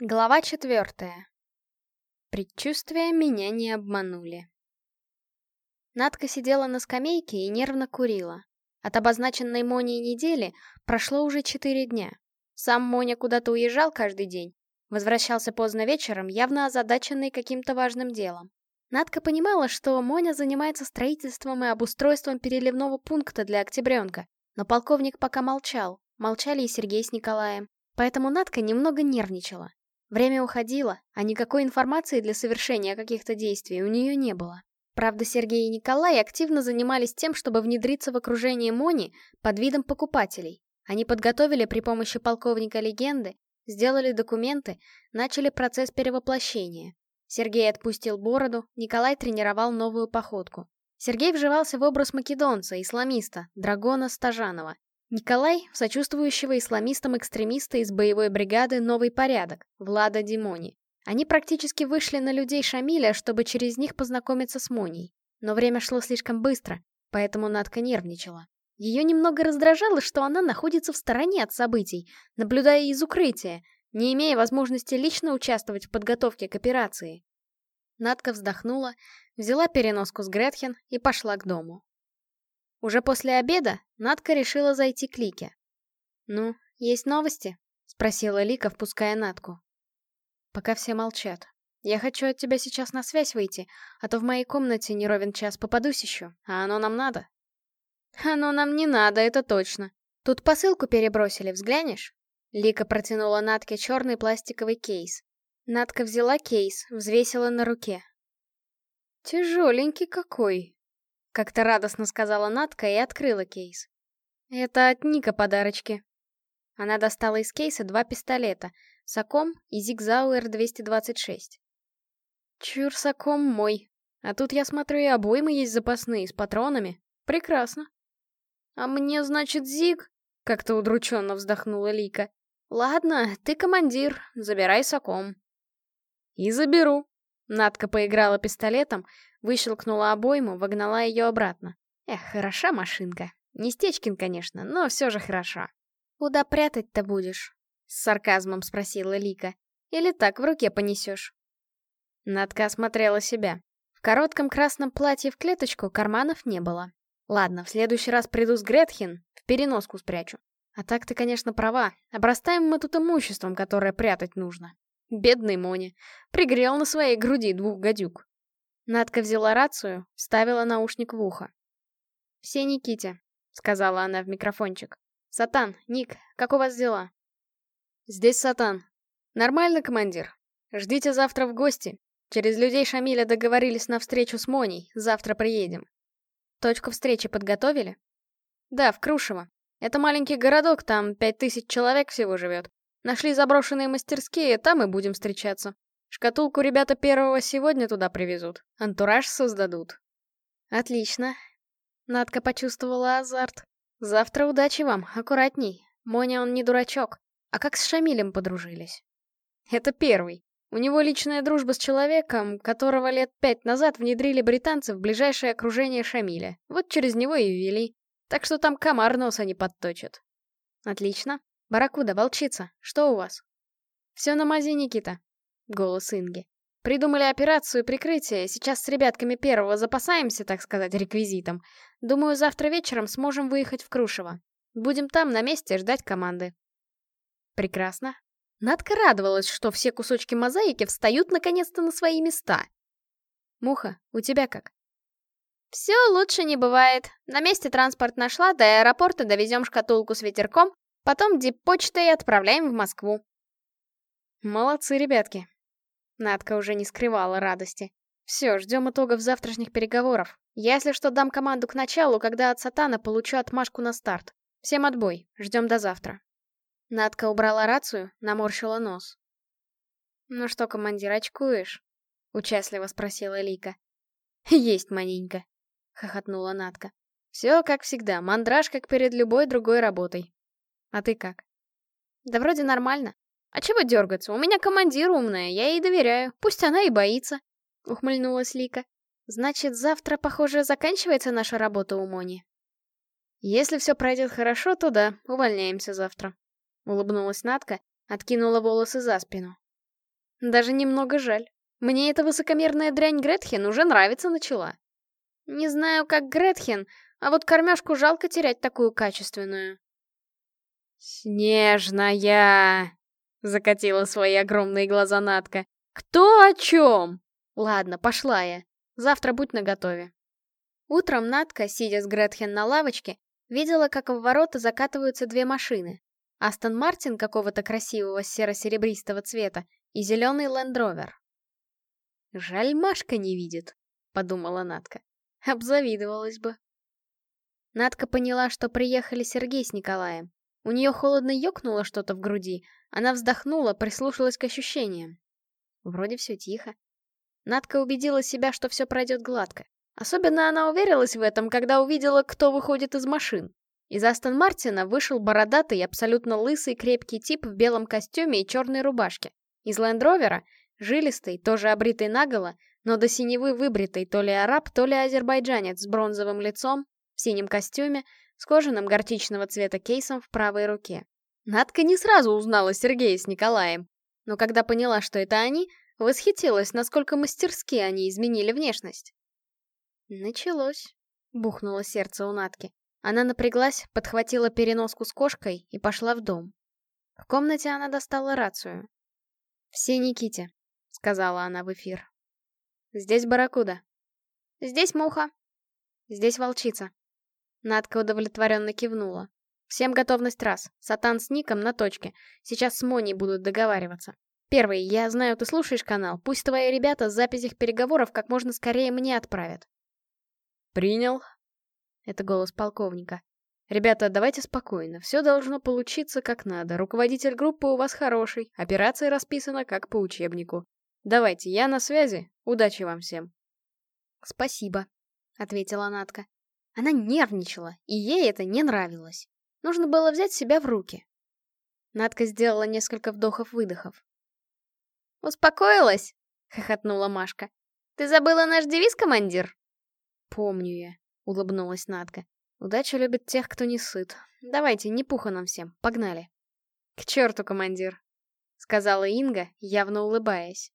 Глава четвертая. Предчувствия меня не обманули. Надка сидела на скамейке и нервно курила. От обозначенной Моней недели прошло уже четыре дня. Сам Моня куда-то уезжал каждый день. Возвращался поздно вечером, явно озадаченный каким-то важным делом. Надка понимала, что Моня занимается строительством и обустройством переливного пункта для Октябренка, но полковник пока молчал, молчали и Сергей с Николаем. Поэтому Надка немного нервничала. Время уходило, а никакой информации для совершения каких-то действий у нее не было. Правда, Сергей и Николай активно занимались тем, чтобы внедриться в окружение Мони под видом покупателей. Они подготовили при помощи полковника легенды, сделали документы, начали процесс перевоплощения. Сергей отпустил бороду, Николай тренировал новую походку. Сергей вживался в образ македонца, исламиста, Драгона Стажанова. Николай — сочувствующего исламистам-экстремиста из боевой бригады «Новый порядок» Влада Димони. Они практически вышли на людей Шамиля, чтобы через них познакомиться с Моней. Но время шло слишком быстро, поэтому Надка нервничала. Ее немного раздражало, что она находится в стороне от событий, наблюдая из укрытия, не имея возможности лично участвовать в подготовке к операции. Надка вздохнула, взяла переноску с Гретхен и пошла к дому. Уже после обеда Надка решила зайти к Лике. «Ну, есть новости?» — спросила Лика, впуская Надку. Пока все молчат. Я хочу от тебя сейчас на связь выйти, а то в моей комнате не ровен час попадусь еще, а оно нам надо. Оно нам не надо, это точно. Тут посылку перебросили, взглянешь? Лика протянула Натке черный пластиковый кейс. Натка взяла кейс, взвесила на руке. Тяжеленький какой, как-то радостно сказала Натка и открыла кейс. Это от Ника подарочки. Она достала из кейса два пистолета, Саком и Зигзауэр 226. Чур Саком мой. А тут я смотрю и обоймы есть запасные, с патронами. Прекрасно. А мне, значит, Зиг? Как-то удрученно вздохнула Лика. Ладно, ты командир, забирай Саком. И заберу. Надка поиграла пистолетом, Выщелкнула обойму, вогнала ее обратно. Эх, хороша машинка. Не Стечкин, конечно, но все же хороша. «Куда прятать-то будешь?» — с сарказмом спросила Лика. «Или так в руке понесешь?» Надка осмотрела себя. В коротком красном платье в клеточку карманов не было. Ладно, в следующий раз приду с Гретхен, в переноску спрячу. А так ты, конечно, права. Обрастаем мы тут имуществом, которое прятать нужно. Бедный Мони. Пригрел на своей груди двух гадюк. Надка взяла рацию, вставила наушник в ухо. «Все Никите», — сказала она в микрофончик. «Сатан, Ник, как у вас дела?» «Здесь Сатан. Нормально, командир. Ждите завтра в гости. Через людей Шамиля договорились на встречу с Моней. Завтра приедем». «Точку встречи подготовили?» «Да, в Крушево. Это маленький городок, там пять тысяч человек всего живет. Нашли заброшенные мастерские, там и будем встречаться. Шкатулку ребята первого сегодня туда привезут. Антураж создадут. Отлично. Надка почувствовала азарт. Завтра удачи вам, аккуратней. Моня он не дурачок. А как с Шамилем подружились? Это первый. У него личная дружба с человеком, которого лет пять назад внедрили британцы в ближайшее окружение Шамиля. Вот через него и ввели. Так что там комар носа не подточит. Отлично. Баракуда, волчица, что у вас? Все на мази, Никита. Голос Инги. Придумали операцию прикрытия, сейчас с ребятками первого запасаемся, так сказать, реквизитом. Думаю, завтра вечером сможем выехать в Крушево. Будем там на месте ждать команды. Прекрасно. Надка радовалась, что все кусочки мозаики встают наконец-то на свои места. Муха, у тебя как? Все лучше не бывает. На месте транспорт нашла, до аэропорта довезем шкатулку с ветерком, потом диппочтой отправляем в Москву. Молодцы, ребятки. Надка уже не скрывала радости. Все, ждем итогов завтрашних переговоров. Если что, дам команду к началу, когда от Сатана получу отмашку на старт. Всем отбой, ждем до завтра. Надка убрала рацию, наморщила нос. «Ну что, командир, очкуешь?» — участливо спросила Лика. «Есть, маненько», — хохотнула Надка. «Все как всегда, мандраж, как перед любой другой работой. А ты как?» «Да вроде нормально. «А чего дергаться? У меня командир умная, я ей доверяю. Пусть она и боится», — ухмыльнулась Лика. «Значит, завтра, похоже, заканчивается наша работа у Мони?» «Если все пройдет хорошо, то да, увольняемся завтра», — улыбнулась Натка, откинула волосы за спину. Даже немного жаль. Мне эта высокомерная дрянь Гретхен уже нравится начала. Не знаю, как Гретхен, а вот кормежку жалко терять такую качественную. «Снежная!» — закатила свои огромные глаза Натка. «Кто о чем?» «Ладно, пошла я. Завтра будь наготове». Утром Натка, сидя с Гретхен на лавочке, видела, как в ворота закатываются две машины. Астон Мартин какого-то красивого серо-серебристого цвета и зеленый Лендровер. «Жаль, Машка не видит», — подумала Натка. Обзавидовалась бы. Надка поняла, что приехали Сергей с Николаем. У нее холодно ёкнуло что-то в груди. Она вздохнула, прислушалась к ощущениям. Вроде все тихо. Надка убедила себя, что все пройдет гладко. Особенно она уверилась в этом, когда увидела, кто выходит из машин. Из Астон Мартина вышел бородатый, абсолютно лысый, крепкий тип в белом костюме и черной рубашке. Из Лендровера — жилистый, тоже обритый наголо, но до синевы выбритый то ли араб, то ли азербайджанец с бронзовым лицом, в синем костюме, с кожаным гортичного цвета кейсом в правой руке. Надка не сразу узнала Сергея с Николаем, но когда поняла, что это они, восхитилась, насколько мастерски они изменили внешность. Началось. Бухнуло сердце у Натки. Она напряглась, подхватила переноску с кошкой и пошла в дом. В комнате она достала рацию. «Все Никите», — сказала она в эфир. «Здесь барракуда». «Здесь муха». «Здесь волчица». Надка удовлетворенно кивнула. «Всем готовность раз. Сатан с Ником на точке. Сейчас с Моней будут договариваться. Первый, я знаю, ты слушаешь канал. Пусть твои ребята запись их переговоров как можно скорее мне отправят». «Принял». Это голос полковника. «Ребята, давайте спокойно. Все должно получиться как надо. Руководитель группы у вас хороший. Операция расписана как по учебнику. Давайте, я на связи. Удачи вам всем. Спасибо, ответила Натка. Она нервничала, и ей это не нравилось. Нужно было взять себя в руки. Натка сделала несколько вдохов-выдохов. «Успокоилась?» — хохотнула Машка. «Ты забыла наш девиз, командир?» «Помню я», — улыбнулась Натка. «Удача любит тех, кто не сыт. Давайте, не пуха нам всем, погнали». «К черту, командир», — сказала Инга, явно улыбаясь.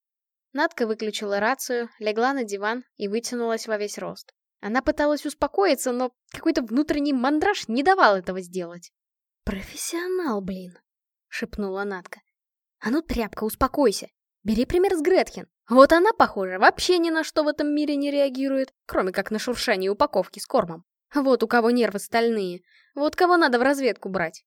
Надка выключила рацию, легла на диван и вытянулась во весь рост. Она пыталась успокоиться, но какой-то внутренний мандраж не давал этого сделать. «Профессионал, блин!» — шепнула Надка. «А ну, тряпка, успокойся! Бери пример с Гретхен. Вот она, похоже, вообще ни на что в этом мире не реагирует, кроме как на шуршание упаковки с кормом. Вот у кого нервы стальные. Вот кого надо в разведку брать».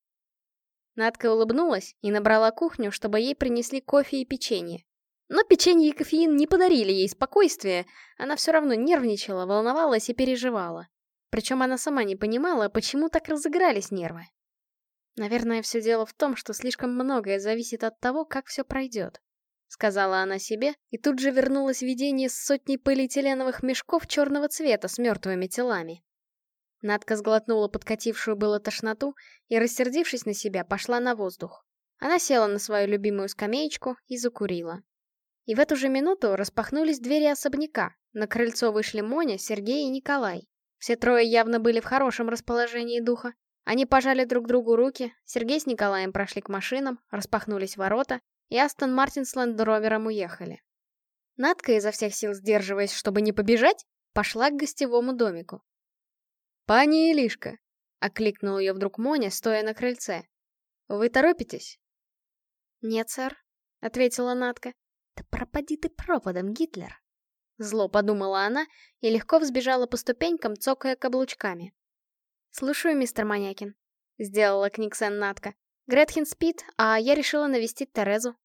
Надка улыбнулась и набрала кухню, чтобы ей принесли кофе и печенье. Но печенье и кофеин не подарили ей спокойствия, она все равно нервничала, волновалась и переживала. Причем она сама не понимала, почему так разыгрались нервы. Наверное, все дело в том, что слишком многое зависит от того, как все пройдет. Сказала она себе, и тут же вернулось видение с сотней полиэтиленовых мешков черного цвета с мертвыми телами. Надка сглотнула подкатившую было тошноту и, рассердившись на себя, пошла на воздух. Она села на свою любимую скамеечку и закурила. И в эту же минуту распахнулись двери особняка. На крыльцо вышли Моня, Сергей и Николай. Все трое явно были в хорошем расположении духа. Они пожали друг другу руки, Сергей с Николаем прошли к машинам, распахнулись ворота, и Астон Мартин с Лендровером уехали. Надка, изо всех сил сдерживаясь, чтобы не побежать, пошла к гостевому домику. «Пани Илишка!» — окликнул ее вдруг Моня, стоя на крыльце. «Вы торопитесь?» «Нет, сэр», — ответила Надка. «Да пропади ты пропадом, Гитлер!» Зло подумала она и легко взбежала по ступенькам, цокая каблучками. «Слушаю, мистер Манякин», — сделала Книксен Натка. «Гретхен спит, а я решила навестить Терезу».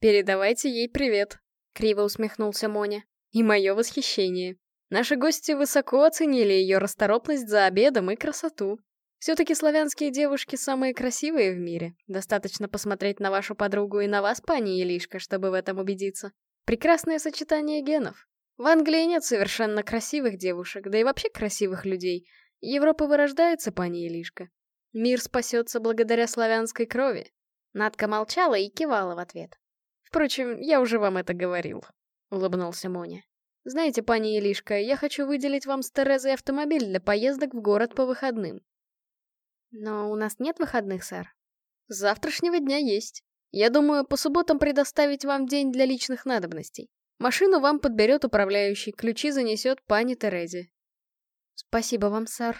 «Передавайте ей привет», — криво усмехнулся Моня. «И мое восхищение. Наши гости высоко оценили ее расторопность за обедом и красоту. Все-таки славянские девушки самые красивые в мире. Достаточно посмотреть на вашу подругу и на вас, пани Елишка, чтобы в этом убедиться. Прекрасное сочетание генов. В Англии нет совершенно красивых девушек, да и вообще красивых людей. Европа вырождается, пани Елишка. Мир спасется благодаря славянской крови. Надка молчала и кивала в ответ. Впрочем, я уже вам это говорил, — улыбнулся Моня. Знаете, пани Елишка, я хочу выделить вам с Терезой автомобиль для поездок в город по выходным. Но у нас нет выходных, сэр. С завтрашнего дня есть. Я думаю, по субботам предоставить вам день для личных надобностей. Машину вам подберет управляющий, ключи занесет пани Терезе. Спасибо вам, сэр.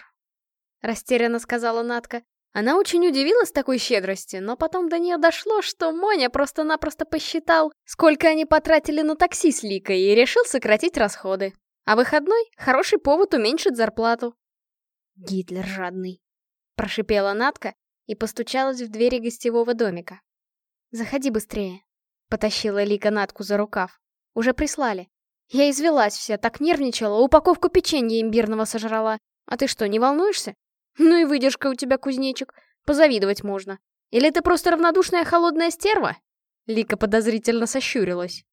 Растерянно сказала Натка. Она очень удивилась такой щедрости, но потом до нее дошло, что Моня просто-напросто посчитал, сколько они потратили на такси с Ликой, и решил сократить расходы. А выходной — хороший повод уменьшить зарплату. «Гитлер жадный», — прошипела Натка и постучалась в двери гостевого домика. «Заходи быстрее», — потащила Лика Натку за рукав. «Уже прислали. Я извелась вся, так нервничала, упаковку печенья имбирного сожрала. А ты что, не волнуешься? Ну и выдержка у тебя, кузнечик. Позавидовать можно. Или ты просто равнодушная холодная стерва?» Лика подозрительно сощурилась.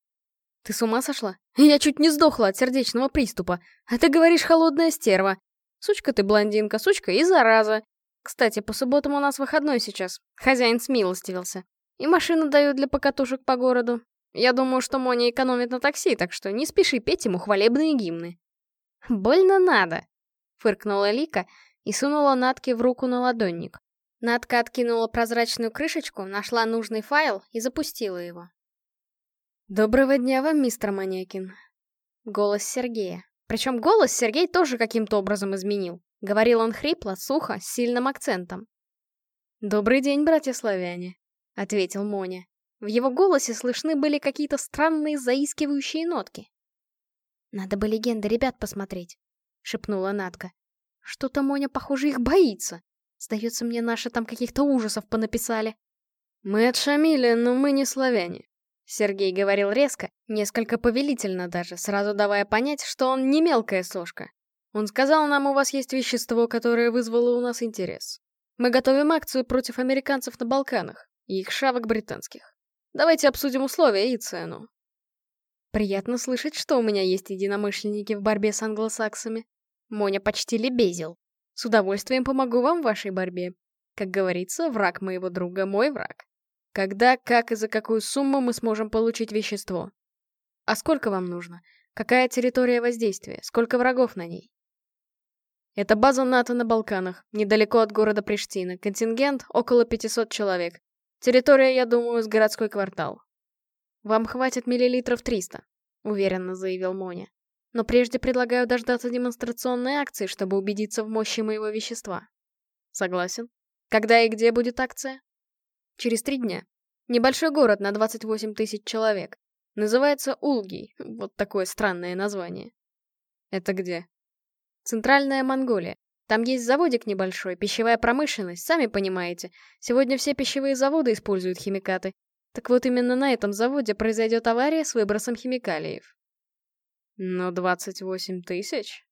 «Ты с ума сошла? Я чуть не сдохла от сердечного приступа. А ты говоришь холодная стерва. Сучка ты блондинка, сучка и зараза. Кстати, по субботам у нас выходной сейчас. Хозяин смилостивился. И машину дают для покатушек по городу. Я думаю, что Моня экономит на такси, так что не спеши петь ему хвалебные гимны. «Больно надо», — фыркнула Лика и сунула Натке в руку на ладонник. Натка откинула прозрачную крышечку, нашла нужный файл и запустила его. «Доброго дня вам, мистер Маньякин». Голос Сергея. Причем голос Сергей тоже каким-то образом изменил. Говорил он хрипло, сухо, с сильным акцентом. «Добрый день, братья-славяне», — ответил Моня. В его голосе слышны были какие-то странные заискивающие нотки. «Надо бы легенды ребят посмотреть», — шепнула Натка. «Что-то Моня, похоже, их боится. Сдается мне, наши там каких-то ужасов понаписали». «Мы от Шамиля, но мы не славяне», — Сергей говорил резко, несколько повелительно даже, сразу давая понять, что он не мелкая сошка. Он сказал нам, у вас есть вещество, которое вызвало у нас интерес. Мы готовим акцию против американцев на Балканах и их шавок британских. Давайте обсудим условия и цену. Приятно слышать, что у меня есть единомышленники в борьбе с англосаксами. Моня почти лебезил. С удовольствием помогу вам в вашей борьбе. Как говорится, враг моего друга — мой враг. Когда, как и за какую сумму мы сможем получить вещество? А сколько вам нужно? Какая территория воздействия? Сколько врагов на ней? Это база НАТО на Балканах, недалеко от города Приштина. Контингент — около 500 человек. Территория, я думаю, с городской квартал. Вам хватит миллилитров 300, уверенно заявил Моня. Но прежде предлагаю дождаться демонстрационной акции, чтобы убедиться в мощи моего вещества. Согласен. Когда и где будет акция? Через три дня. Небольшой город на 28 тысяч человек. Называется Улгий. Вот такое странное название. Это где? Центральная Монголия. Там есть заводик небольшой, пищевая промышленность, сами понимаете. Сегодня все пищевые заводы используют химикаты. Так вот именно на этом заводе произойдет авария с выбросом химикалиев. Но 28 тысяч?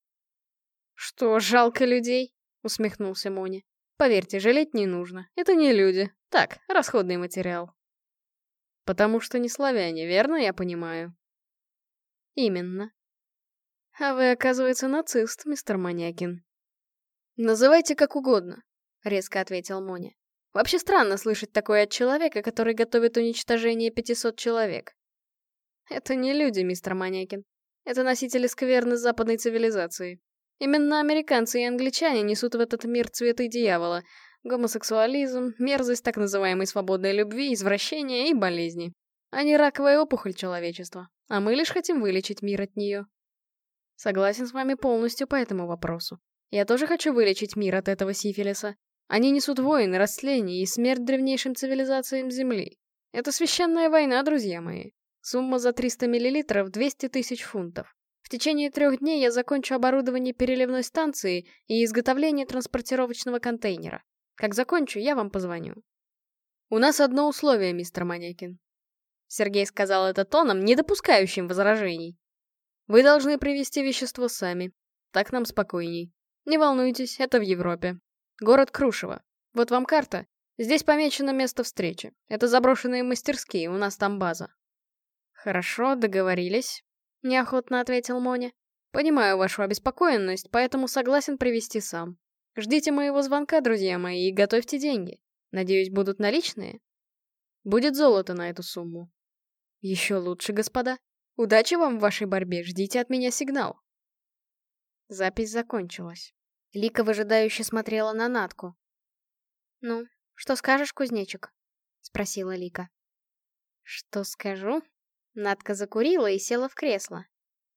Что, жалко людей? Усмехнулся Мони. Поверьте, жалеть не нужно. Это не люди. Так, расходный материал. Потому что не славяне, верно я понимаю? Именно. А вы, оказывается, нацист, мистер Маньякин. «Называйте как угодно», — резко ответил Моня. «Вообще странно слышать такое от человека, который готовит уничтожение 500 человек». «Это не люди, мистер Маньякин. Это носители скверны западной цивилизации. Именно американцы и англичане несут в этот мир цветы дьявола, гомосексуализм, мерзость так называемой свободной любви, извращения и болезни. Они раковая опухоль человечества, а мы лишь хотим вылечить мир от нее. Согласен с вами полностью по этому вопросу. Я тоже хочу вылечить мир от этого сифилиса. Они несут войны, растление и смерть древнейшим цивилизациям Земли. Это священная война, друзья мои. Сумма за 300 миллилитров — 200 тысяч фунтов. В течение трех дней я закончу оборудование переливной станции и изготовление транспортировочного контейнера. Как закончу, я вам позвоню. У нас одно условие, мистер Манякин. Сергей сказал это тоном, не допускающим возражений. Вы должны привезти вещество сами. Так нам спокойней. Не волнуйтесь, это в Европе. Город Крушево. Вот вам карта. Здесь помечено место встречи. Это заброшенные мастерские, у нас там база. Хорошо, договорились. Неохотно ответил Моня. Понимаю вашу обеспокоенность, поэтому согласен привести сам. Ждите моего звонка, друзья мои, и готовьте деньги. Надеюсь, будут наличные? Будет золото на эту сумму. Еще лучше, господа. Удачи вам в вашей борьбе, ждите от меня сигнал. Запись закончилась. Лика выжидающе смотрела на Натку. «Ну, что скажешь, кузнечик?» — спросила Лика. Что скажу? Надка закурила и села в кресло.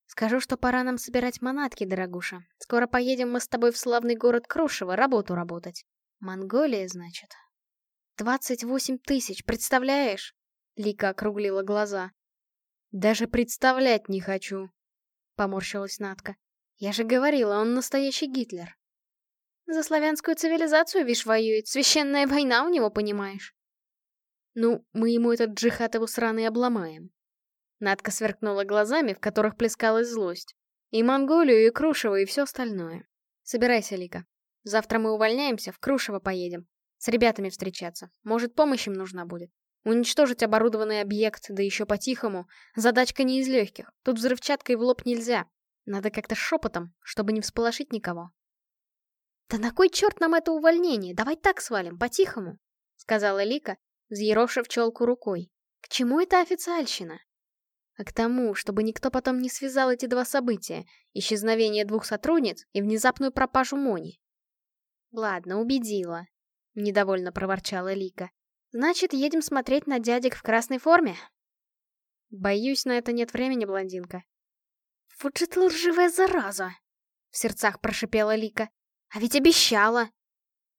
Скажу, что пора нам собирать манатки, дорогуша. Скоро поедем мы с тобой в славный город Крушево работу работать. Монголия, значит. Двадцать восемь тысяч, представляешь? Лика округлила глаза. Даже представлять не хочу, поморщилась Натка. Я же говорила, он настоящий Гитлер. За славянскую цивилизацию, вишь, воюет. Священная война у него, понимаешь? Ну, мы ему этот джихад его сраный обломаем. Надка сверкнула глазами, в которых плескалась злость. И Монголию, и Крушево, и все остальное. Собирайся, Лика. Завтра мы увольняемся, в Крушево поедем. С ребятами встречаться. Может, помощь им нужна будет. Уничтожить оборудованный объект, да еще по-тихому. Задачка не из легких. Тут взрывчаткой в лоб нельзя. Надо как-то шепотом, чтобы не всполошить никого. «Да на кой черт нам это увольнение? Давай так свалим, по-тихому», — сказала Лика, взъерошив челку рукой. «К чему эта официальщина?» а к тому, чтобы никто потом не связал эти два события — исчезновение двух сотрудниц и внезапную пропажу Мони. «Ладно, убедила», — недовольно проворчала Лика. «Значит, едем смотреть на дядек в красной форме?» «Боюсь, на это нет времени, блондинка». «Вот же ты лживая зараза!» — в сердцах прошипела Лика. «А ведь обещала!»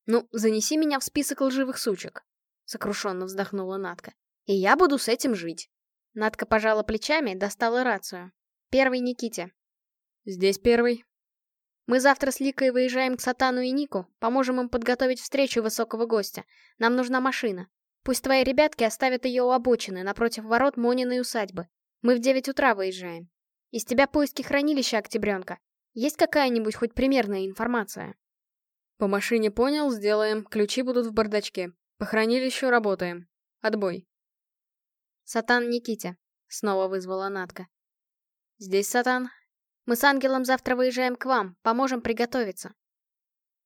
«Ну, занеси меня в список лживых сучек», — сокрушенно вздохнула Натка. «И я буду с этим жить». Надка пожала плечами, достала рацию. Первый Никите. Здесь первый. Мы завтра с Ликой выезжаем к Сатану и Нику, поможем им подготовить встречу высокого гостя. Нам нужна машина. Пусть твои ребятки оставят ее у обочины, напротив ворот Мониной усадьбы. Мы в девять утра выезжаем. Из тебя поиски хранилища, Октябренка. Есть какая-нибудь хоть примерная информация? По машине понял, сделаем. Ключи будут в бардачке. По хранилищу работаем. Отбой. «Сатан Никите», — снова вызвала Натка. «Здесь Сатан. Мы с Ангелом завтра выезжаем к вам, поможем приготовиться».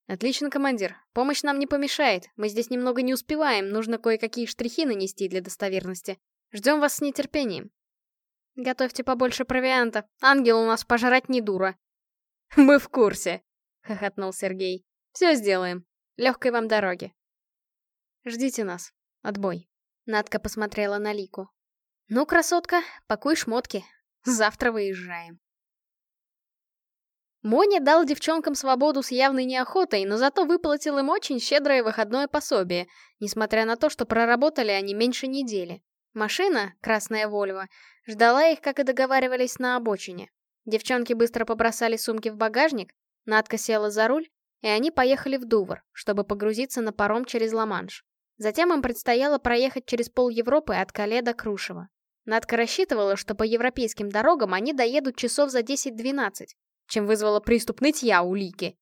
«Отлично, командир. Помощь нам не помешает. Мы здесь немного не успеваем, нужно кое-какие штрихи нанести для достоверности. Ждем вас с нетерпением». «Готовьте побольше провианта. Ангел у нас пожрать не дура». «Мы в курсе», — хохотнул Сергей. «Все сделаем. Легкой вам дороги». «Ждите нас. Отбой». Надка посмотрела на Лику. «Ну, красотка, пакуй шмотки. Завтра выезжаем». Моня дал девчонкам свободу с явной неохотой, но зато выплатил им очень щедрое выходное пособие, несмотря на то, что проработали они меньше недели. Машина, красная Вольво, ждала их, как и договаривались, на обочине. Девчонки быстро побросали сумки в багажник, Надка села за руль, и они поехали в Дувр, чтобы погрузиться на паром через Ла-Манш. Затем им предстояло проехать через пол Европы от Кале до Крушева. Надка рассчитывала, что по европейским дорогам они доедут часов за 10-12, чем вызвало приступ нытья у Лики.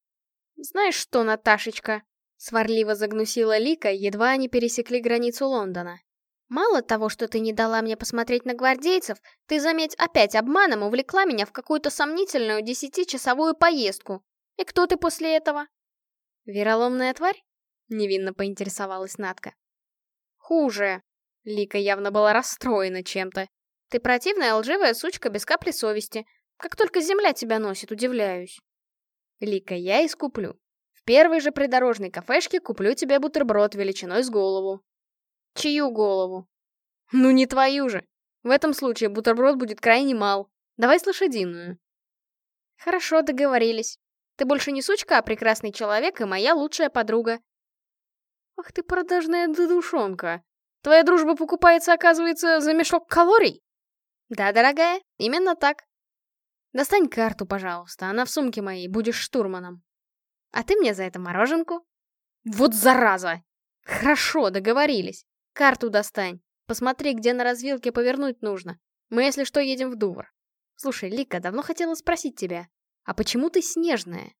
«Знаешь что, Наташечка?» — сварливо загнусила Лика, едва они пересекли границу Лондона. «Мало того, что ты не дала мне посмотреть на гвардейцев, ты, заметь, опять обманом увлекла меня в какую-то сомнительную десятичасовую поездку. И кто ты после этого?» «Вероломная тварь?» — невинно поинтересовалась Натка. «Хуже». Лика явно была расстроена чем-то. «Ты противная лживая сучка без капли совести. Как только земля тебя носит, удивляюсь». «Лика, я искуплю. В первой же придорожной кафешке куплю тебе бутерброд величиной с голову». «Чью голову?» «Ну не твою же. В этом случае бутерброд будет крайне мал. Давай с лошадиную». «Хорошо, договорились. Ты больше не сучка, а прекрасный человек и моя лучшая подруга. Ах ты продажная душонка. Твоя дружба покупается, оказывается, за мешок калорий? Да, дорогая, именно так. Достань карту, пожалуйста, она в сумке моей, будешь штурманом. А ты мне за это мороженку? Вот зараза! Хорошо, договорились. Карту достань. Посмотри, где на развилке повернуть нужно. Мы, если что, едем в Дувр. Слушай, Лика, давно хотела спросить тебя, а почему ты снежная?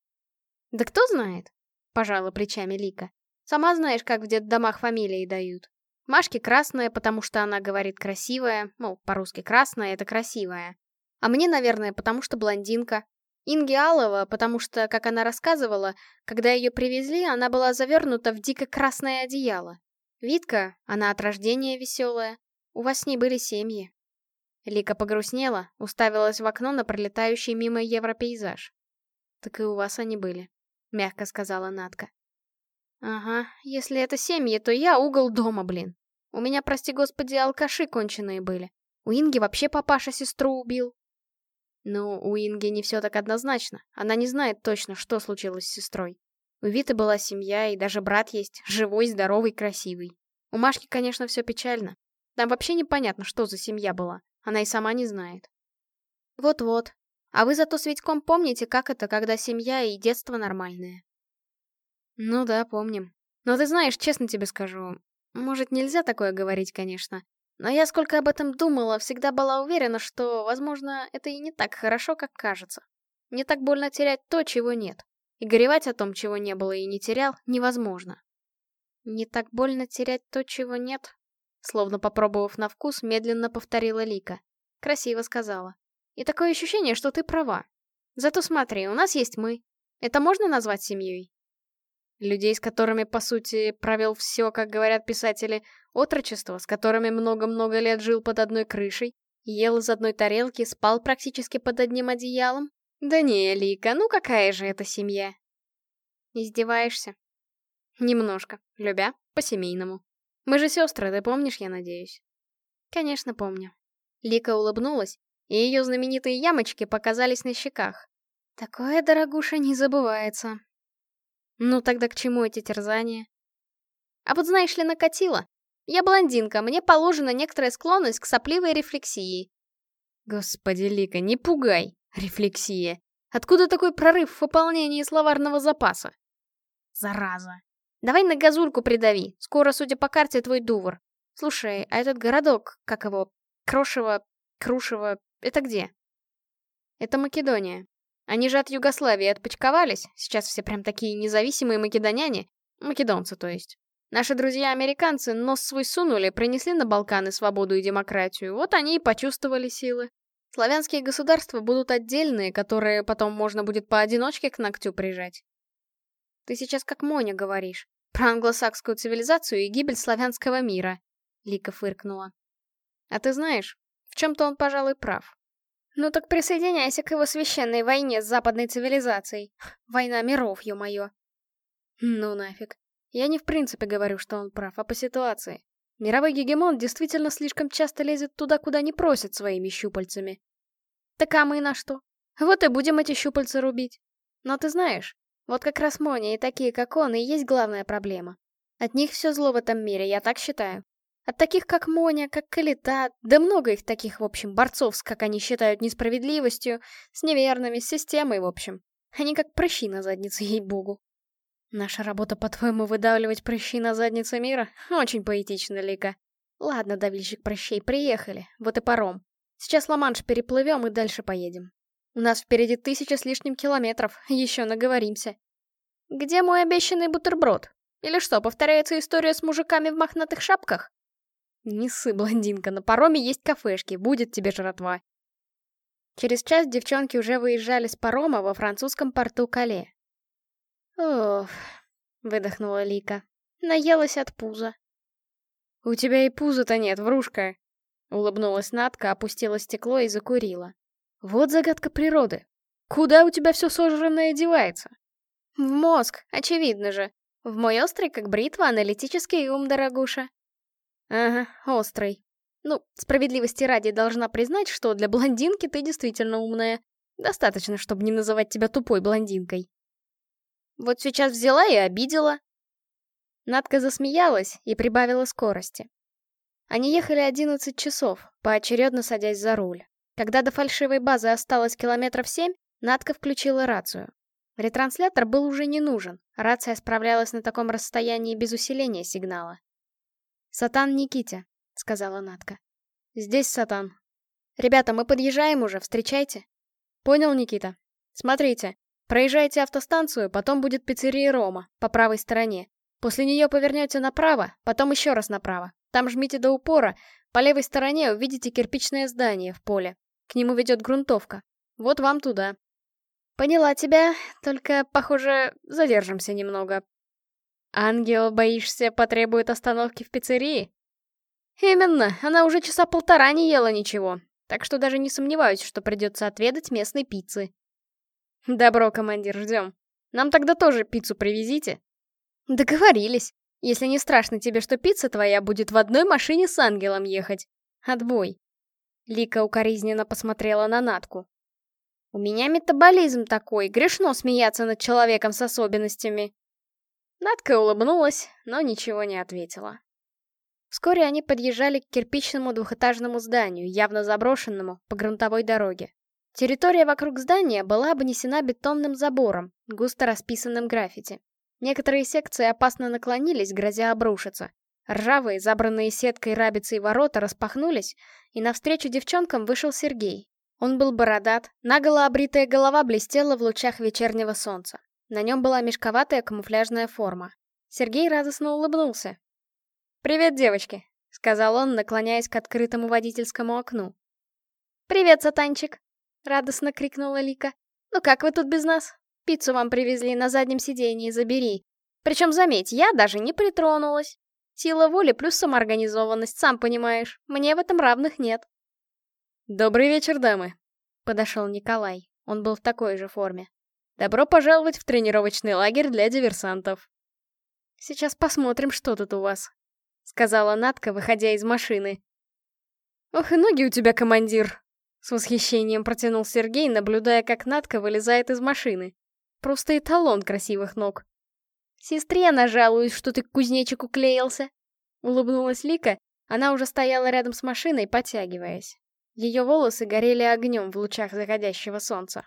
Да кто знает, пожала плечами Лика. Сама знаешь, как в детдомах фамилии дают. Машке красная, потому что она говорит красивая, мол, по-русски красная — это красивая. А мне, наверное, потому что блондинка. Инги Алова, потому что, как она рассказывала, когда ее привезли, она была завернута в дико-красное одеяло. Витка, она от рождения веселая. У вас с ней были семьи. Лика погрустнела, уставилась в окно на пролетающий мимо европейзаж. «Так и у вас они были», — мягко сказала Натка. Ага, если это семьи, то я угол дома, блин. У меня, прости господи, алкаши конченые были. У Инги вообще папаша сестру убил. Ну, у Инги не все так однозначно. Она не знает точно, что случилось с сестрой. У Виты была семья, и даже брат есть, живой, здоровый, красивый. У Машки, конечно, все печально. Там вообще непонятно, что за семья была. Она и сама не знает. Вот-вот. А вы зато с Витьком помните, как это, когда семья и детство нормальное? Ну да, помним. Но ты знаешь, честно тебе скажу, может, нельзя такое говорить, конечно. Но я сколько об этом думала, всегда была уверена, что, возможно, это и не так хорошо, как кажется. Не так больно терять то, чего нет. И горевать о том, чего не было и не терял, невозможно. Не так больно терять то, чего нет? Словно попробовав на вкус, медленно повторила Лика. Красиво сказала. И такое ощущение, что ты права. Зато смотри, у нас есть мы. Это можно назвать семьей? Людей, с которыми, по сути, провел все, как говорят писатели, отрочество, с которыми много-много лет жил под одной крышей, ел из одной тарелки, спал практически под одним одеялом? Да не, Лика, ну какая же это семья? Издеваешься? Немножко, любя, по-семейному. Мы же сестры, ты помнишь, я надеюсь? Конечно, помню. Лика улыбнулась, и ее знаменитые ямочки показались на щеках. Такое, дорогуша, не забывается. Ну тогда к чему эти терзания? А вот знаешь ли, накатила. Я блондинка, мне положена некоторая склонность к сопливой рефлексии. Господи, Лика, не пугай. Рефлексия. Откуда такой прорыв в выполнении словарного запаса? Зараза. Давай на газульку придави. Скоро, судя по карте, твой дувр. Слушай, а этот городок, как его, Крошево, Крушево, это где? Это Македония. Они же от Югославии отпочковались, сейчас все прям такие независимые македоняне, македонцы то есть. Наши друзья-американцы нос свой сунули, принесли на Балканы свободу и демократию, вот они и почувствовали силы. Славянские государства будут отдельные, которые потом можно будет поодиночке к ногтю прижать. Ты сейчас как Моня говоришь. Про англосакскую цивилизацию и гибель славянского мира. Лика фыркнула. А ты знаешь, в чем-то он, пожалуй, прав. Ну так присоединяйся к его священной войне с западной цивилизацией. Война миров, ё-моё. Ну нафиг. Я не в принципе говорю, что он прав, а по ситуации. Мировой гегемон действительно слишком часто лезет туда, куда не просит своими щупальцами. Так а мы на что? Вот и будем эти щупальца рубить. Но ты знаешь, вот как раз Моня и такие, как он, и есть главная проблема. От них все зло в этом мире, я так считаю. От таких, как Моня, как Калита, да много их таких, в общем, борцов с, как они считают, несправедливостью, с неверными, с системой, в общем. Они как прыщи на заднице, ей-богу. Наша работа, по-твоему, выдавливать прыщи на заднице мира? Очень поэтично, Лика. Ладно, давильщик прыщей, приехали. Вот и паром. Сейчас Ла-Манш переплывем и дальше поедем. У нас впереди тысяча с лишним километров, еще наговоримся. Где мой обещанный бутерброд? Или что, повторяется история с мужиками в мохнатых шапках? Не ссы, блондинка, на пароме есть кафешки, будет тебе жратва. Через час девчонки уже выезжали с парома во французском порту Кале. «Оф», — выдохнула Лика, — наелась от пуза. «У тебя и пуза-то нет, врушка!» Улыбнулась Надка, опустила стекло и закурила. «Вот загадка природы. Куда у тебя все сожранное девается?» «В мозг, очевидно же. В мой острый, как бритва, аналитический ум, дорогуша. Ага, острый. Ну, справедливости ради должна признать, что для блондинки ты действительно умная. Достаточно, чтобы не называть тебя тупой блондинкой. Вот сейчас взяла и обидела. Надка засмеялась и прибавила скорости. Они ехали 11 часов, поочередно садясь за руль. Когда до фальшивой базы осталось километров семь, Надка включила рацию. Ретранслятор был уже не нужен, рация справлялась на таком расстоянии без усиления сигнала. «Сатан Никите», — сказала Натка. «Здесь Сатан. Ребята, мы подъезжаем уже, встречайте». «Понял, Никита. Смотрите, проезжайте автостанцию, потом будет пиццерия Рома, по правой стороне. После нее повернете направо, потом еще раз направо. Там жмите до упора, по левой стороне увидите кирпичное здание в поле. К нему ведет грунтовка. Вот вам туда. Поняла тебя, только, похоже, задержимся немного. «Ангел, боишься, потребует остановки в пиццерии?» «Именно, она уже часа полтора не ела ничего, так что даже не сомневаюсь, что придется отведать местной пиццы». «Добро, командир, ждем. Нам тогда тоже пиццу привезите?» «Договорились. Если не страшно тебе, что пицца твоя будет в одной машине с ангелом ехать. Отбой. Лика укоризненно посмотрела на Натку. У меня метаболизм такой, грешно смеяться над человеком с особенностями. Надка улыбнулась, но ничего не ответила. Вскоре они подъезжали к кирпичному двухэтажному зданию, явно заброшенному, по грунтовой дороге. Территория вокруг здания была обнесена бетонным забором, густо расписанным граффити. Некоторые секции опасно наклонились, грозя обрушиться. Ржавые, забранные сеткой рабицы и ворота распахнулись, и навстречу девчонкам вышел Сергей. Он был бородат, наголо обритая голова блестела в лучах вечернего солнца. На нем была мешковатая камуфляжная форма. Сергей радостно улыбнулся, «Привет, девочки», — сказал он, наклоняясь к открытому водительскому окну. «Привет, сатанчик!» — радостно крикнула Лика. «Ну как вы тут без нас? Пиццу вам привезли на заднем сиденье, забери. Причем, заметь, я даже не притронулась. Сила воли плюс самоорганизованность, сам понимаешь. Мне в этом равных нет». «Добрый вечер, дамы», — подошел Николай. Он был в такой же форме. «Добро пожаловать в тренировочный лагерь для диверсантов». «Сейчас посмотрим, что тут у вас», — сказала Натка, выходя из машины. «Ох и ноги у тебя, командир!» С восхищением протянул Сергей, наблюдая, как Натка вылезает из машины. Просто эталон красивых ног. «Сестре нажалуюсь, что ты к кузнечику клеился!» Улыбнулась Лика, она уже стояла рядом с машиной, потягиваясь. Ее волосы горели огнем в лучах заходящего солнца.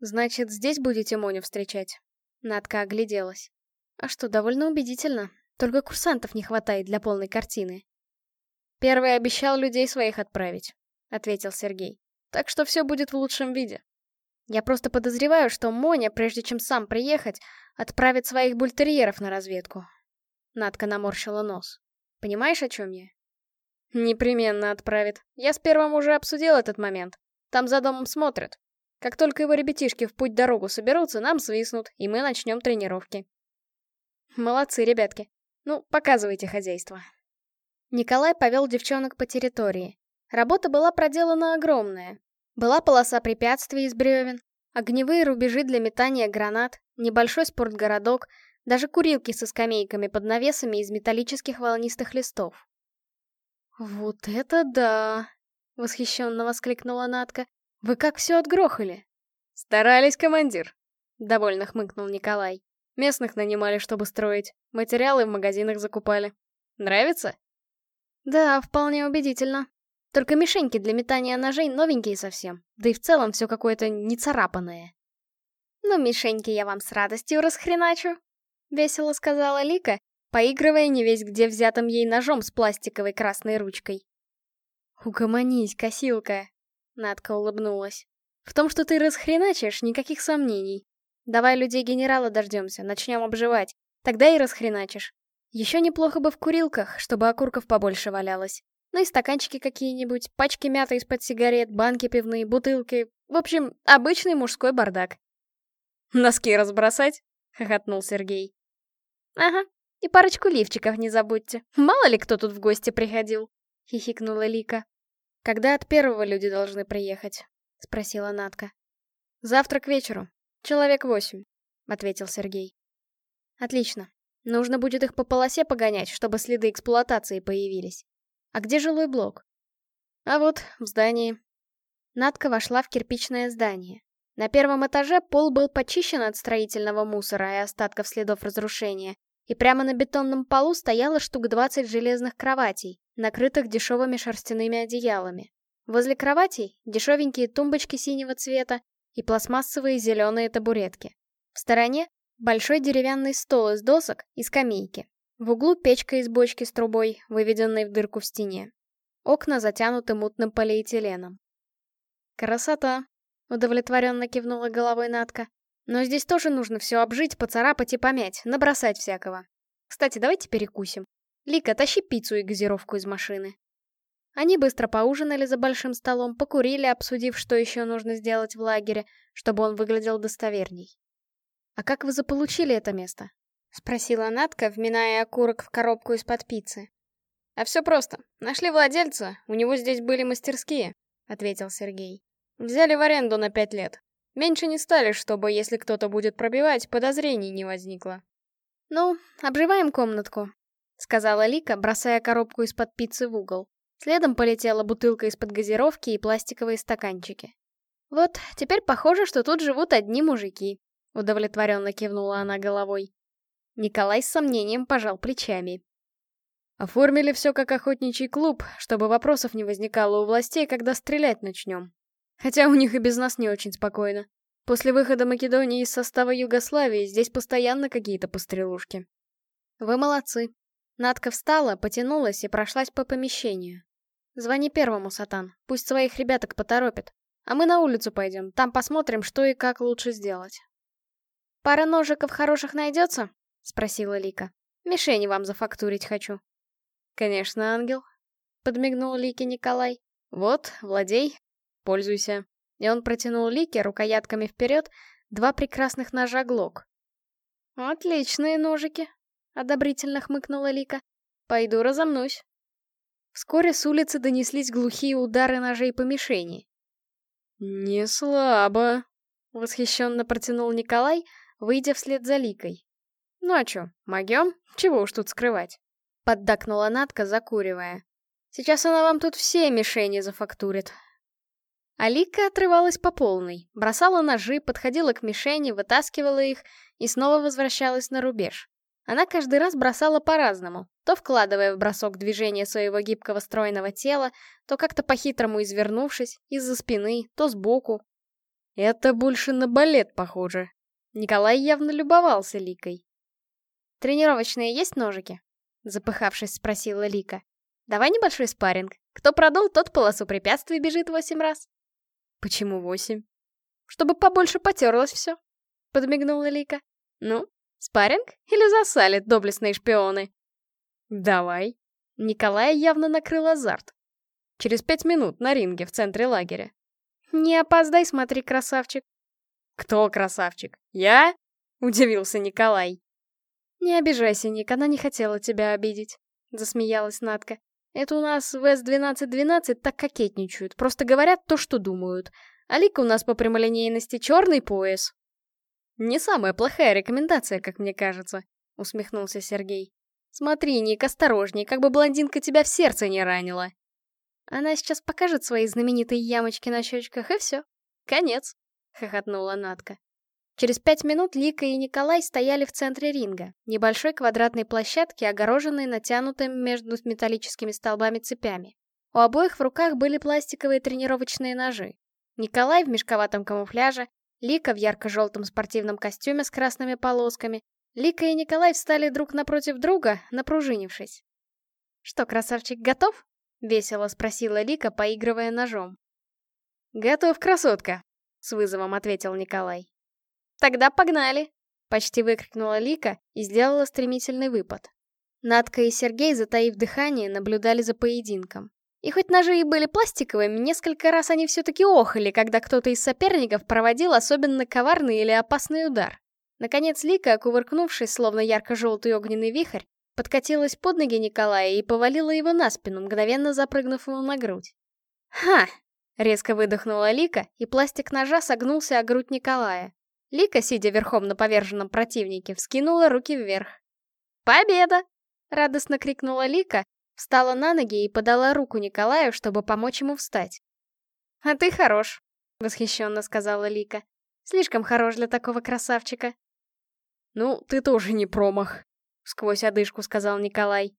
«Значит, здесь будете Моню встречать?» Надка огляделась. А что, довольно убедительно. Только курсантов не хватает для полной картины. Первый обещал людей своих отправить, ответил Сергей. Так что все будет в лучшем виде. Я просто подозреваю, что Моня, прежде чем сам приехать, отправит своих бультерьеров на разведку. Надка наморщила нос. Понимаешь, о чем я? Непременно отправит. Я с первым уже обсудил этот момент. Там за домом смотрят. Как только его ребятишки в путь-дорогу соберутся, нам свистнут, и мы начнем тренировки. Молодцы, ребятки. Ну, показывайте хозяйство. Николай повел девчонок по территории. Работа была проделана огромная. Была полоса препятствий из бревен, огневые рубежи для метания гранат, небольшой спортгородок, даже курилки со скамейками под навесами из металлических волнистых листов. «Вот это да!» — восхищенно воскликнула Натка. «Вы как все отгрохали?» «Старались, командир!» — довольно хмыкнул Николай. Местных нанимали, чтобы строить. Материалы в магазинах закупали. Нравится? Да, вполне убедительно. Только мишеньки для метания ножей новенькие совсем. Да и в целом все какое-то нецарапанное. «Ну, мишеньки я вам с радостью расхреначу», — весело сказала Лика, поигрывая не весь где взятым ей ножом с пластиковой красной ручкой. «Угомонись, косилка», — Надка улыбнулась. «В том, что ты расхреначишь, никаких сомнений. Давай людей генерала дождемся, начнем обживать. Тогда и расхреначишь. Еще неплохо бы в курилках, чтобы окурков побольше валялось. Ну и стаканчики какие-нибудь, пачки мяты из-под сигарет, банки пивные, бутылки. В общем, обычный мужской бардак. «Носки разбросать?» — хохотнул Сергей. «Ага, и парочку лифчиков не забудьте. Мало ли кто тут в гости приходил», — хихикнула Лика. «Когда от первого люди должны приехать?» — спросила Натка. «Завтра к вечеру. «Человек восемь», — ответил Сергей. «Отлично. Нужно будет их по полосе погонять, чтобы следы эксплуатации появились. А где жилой блок?» «А вот, в здании». Надка вошла в кирпичное здание. На первом этаже пол был почищен от строительного мусора и остатков следов разрушения, и прямо на бетонном полу стояло штук 20 железных кроватей, накрытых дешевыми шерстяными одеялами. Возле кроватей дешевенькие тумбочки синего цвета и пластмассовые зеленые табуретки. В стороне большой деревянный стол из досок и скамейки. В углу печка из бочки с трубой, выведенной в дырку в стене. Окна затянуты мутным полиэтиленом. «Красота!» — удовлетворенно кивнула головой Натка. «Но здесь тоже нужно все обжить, поцарапать и помять, набросать всякого. Кстати, давайте перекусим. Лика, тащи пиццу и газировку из машины». Они быстро поужинали за большим столом, покурили, обсудив, что еще нужно сделать в лагере, чтобы он выглядел достоверней. «А как вы заполучили это место?» — спросила Натка, вминая окурок в коробку из-под пиццы. «А все просто. Нашли владельца, у него здесь были мастерские», — ответил Сергей. «Взяли в аренду на пять лет. Меньше не стали, чтобы, если кто-то будет пробивать, подозрений не возникло». «Ну, обживаем комнатку», — сказала Лика, бросая коробку из-под пиццы в угол. Следом полетела бутылка из-под газировки и пластиковые стаканчики. «Вот, теперь похоже, что тут живут одни мужики», — удовлетворенно кивнула она головой. Николай с сомнением пожал плечами. Оформили все как охотничий клуб, чтобы вопросов не возникало у властей, когда стрелять начнем. Хотя у них и без нас не очень спокойно. После выхода Македонии из состава Югославии здесь постоянно какие-то пострелушки. Вы молодцы. Надка встала, потянулась и прошлась по помещению. Звони первому, Сатан, пусть своих ребяток поторопит. А мы на улицу пойдем, там посмотрим, что и как лучше сделать. «Пара ножиков хороших найдется?» — спросила Лика. «Мишени вам зафактурить хочу». «Конечно, ангел», — подмигнул Лике Николай. «Вот, владей, пользуйся». И он протянул Лике рукоятками вперед два прекрасных ножа Глок. «Отличные ножики», — одобрительно хмыкнула Лика. «Пойду разомнусь». Вскоре с улицы донеслись глухие удары ножей по мишени. «Не слабо», — восхищенно протянул Николай, выйдя вслед за Ликой. «Ну а чё, могём? Чего уж тут скрывать?» Поддакнула Натка, закуривая. «Сейчас она вам тут все мишени зафактурит». Алика отрывалась по полной, бросала ножи, подходила к мишени, вытаскивала их и снова возвращалась на рубеж. Она каждый раз бросала по-разному, то вкладывая в бросок движение своего гибкого стройного тела, то как-то по-хитрому извернувшись, из-за спины, то сбоку. Это больше на балет похоже. Николай явно любовался Ликой. «Тренировочные есть ножики?» Запыхавшись, спросила Лика. «Давай небольшой спарринг. Кто продул, тот полосу препятствий бежит восемь раз». «Почему восемь?» «Чтобы побольше потерлось все», — подмигнула Лика. «Ну, спарринг или засалит доблестные шпионы?» «Давай». Николая явно накрыл азарт. Через пять минут на ринге в центре лагеря. «Не опоздай, смотри, красавчик». «Кто красавчик? Я?» — удивился Николай. «Не обижайся, Ник, она не хотела тебя обидеть», — засмеялась Надка. «Это у нас в С-1212 так кокетничают, просто говорят то, что думают. А Лика у нас по прямолинейности черный пояс». «Не самая плохая рекомендация, как мне кажется», — усмехнулся Сергей. «Смотри, Ник, осторожней, как бы блондинка тебя в сердце не ранила». Она сейчас покажет свои знаменитые ямочки на щечках, и все. Конец, — хохотнула Надка. Через пять минут Лика и Николай стояли в центре ринга, небольшой квадратной площадке, огороженной натянутыми между металлическими столбами цепями. У обоих в руках были пластиковые тренировочные ножи. Николай в мешковатом камуфляже, Лика в ярко-желтом спортивном костюме с красными полосками. Лика и Николай встали друг напротив друга, напружинившись. «Что, красавчик, готов?» — весело спросила Лика, поигрывая ножом. «Готов, красотка!» — с вызовом ответил Николай. «Тогда погнали!» — почти выкрикнула Лика и сделала стремительный выпад. Надка и Сергей, затаив дыхание, наблюдали за поединком. И хоть ножи и были пластиковыми, несколько раз они все-таки охали, когда кто-то из соперников проводил особенно коварный или опасный удар. Наконец Лика, кувыркнувшись, словно ярко-желтый огненный вихрь, подкатилась под ноги Николая и повалила его на спину, мгновенно запрыгнув ему на грудь. «Ха!» — резко выдохнула Лика, и пластик ножа согнулся о грудь Николая. Лика, сидя верхом на поверженном противнике, вскинула руки вверх. «Победа!» — радостно крикнула Лика, встала на ноги и подала руку Николаю, чтобы помочь ему встать. «А ты хорош», — восхищенно сказала Лика. «Слишком хорош для такого красавчика». «Ну, ты тоже не промах», — сквозь одышку сказал Николай.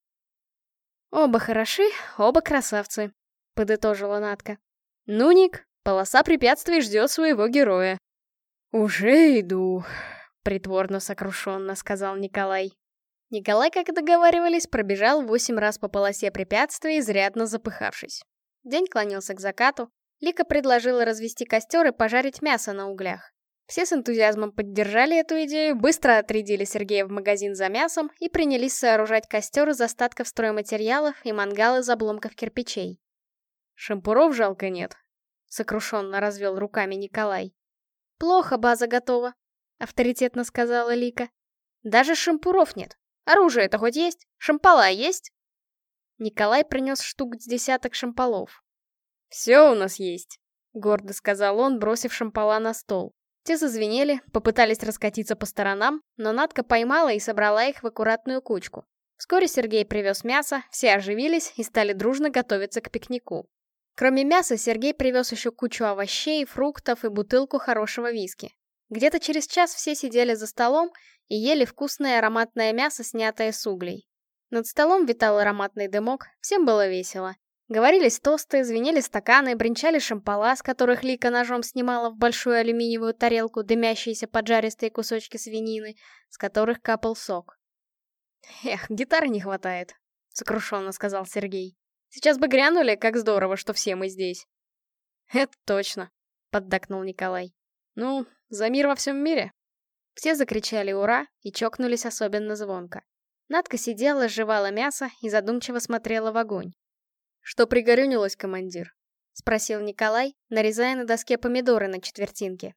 «Оба хороши, оба красавцы», — подытожила Натка. «Ну, Ник, полоса препятствий ждет своего героя». «Уже иду», — притворно сокрушенно сказал Николай. Николай, как и договаривались, пробежал восемь раз по полосе препятствий, изрядно запыхавшись. День клонился к закату. Лика предложила развести костер и пожарить мясо на углях. Все с энтузиазмом поддержали эту идею, быстро отрядили Сергея в магазин за мясом и принялись сооружать костер из остатков стройматериалов и мангал из обломков кирпичей. «Шампуров жалко нет», — сокрушенно развел руками Николай. «Плохо база готова», — авторитетно сказала Лика. «Даже шампуров нет. Оружие-то хоть есть? Шампала есть?» Николай принес штук с десяток шампалов. «Все у нас есть», — гордо сказал он, бросив шампала на стол. Те зазвенели, попытались раскатиться по сторонам, но Надка поймала и собрала их в аккуратную кучку. Вскоре Сергей привез мясо, все оживились и стали дружно готовиться к пикнику. Кроме мяса, Сергей привез еще кучу овощей, фруктов и бутылку хорошего виски. Где-то через час все сидели за столом и ели вкусное ароматное мясо, снятое с углей. Над столом витал ароматный дымок, всем было весело. Говорились тосты, звенели стаканы, бренчали шампала, с которых Лика ножом снимала в большую алюминиевую тарелку дымящиеся поджаристые кусочки свинины, с которых капал сок. «Эх, гитары не хватает», — сокрушенно сказал Сергей. «Сейчас бы грянули, как здорово, что все мы здесь». «Это точно», — поддакнул Николай. «Ну, за мир во всем мире!» Все закричали «Ура!» и чокнулись особенно звонко. Надка сидела, жевала мясо и задумчиво смотрела в огонь. «Что пригорюнилось, командир?» — спросил Николай, нарезая на доске помидоры на четвертинке.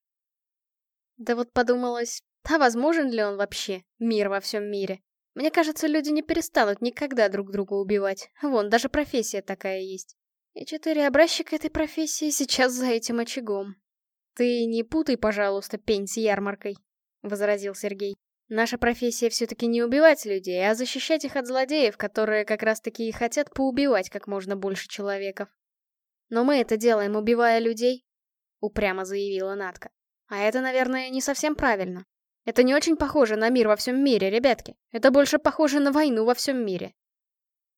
Да вот подумалось, а возможен ли он вообще, мир во всем мире? Мне кажется, люди не перестанут никогда друг друга убивать. Вон, даже профессия такая есть. И четыре образчика этой профессии сейчас за этим очагом. «Ты не путай, пожалуйста, пень с ярмаркой», — возразил Сергей. «Наша профессия все-таки не убивать людей, а защищать их от злодеев, которые как раз-таки и хотят поубивать как можно больше человеков». «Но мы это делаем, убивая людей», — упрямо заявила Натка. «А это, наверное, не совсем правильно. Это не очень похоже на мир во всем мире, ребятки. Это больше похоже на войну во всем мире».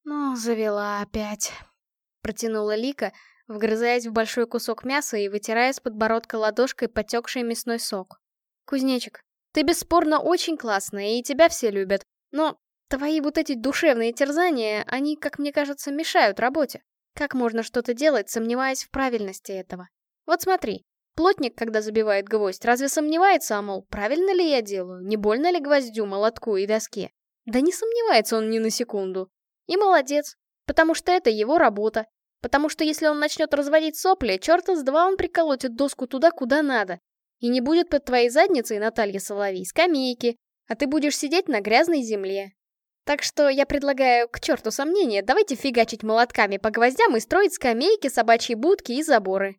«Ну, завела опять», — протянула Лика, вгрызаясь в большой кусок мяса и вытирая с подбородка ладошкой потекший мясной сок. «Кузнечик, ты бесспорно очень классная, и тебя все любят, но твои вот эти душевные терзания, они, как мне кажется, мешают работе. Как можно что-то делать, сомневаясь в правильности этого? Вот смотри, плотник, когда забивает гвоздь, разве сомневается, а мол, правильно ли я делаю, не больно ли гвоздю, молотку и доске? Да не сомневается он ни на секунду. И молодец, потому что это его работа, Потому что если он начнет разводить сопли, черта с два он приколотит доску туда, куда надо. И не будет под твоей задницей, Наталья Соловей, скамейки, а ты будешь сидеть на грязной земле. Так что я предлагаю, к черту сомнения, давайте фигачить молотками по гвоздям и строить скамейки, собачьи будки и заборы.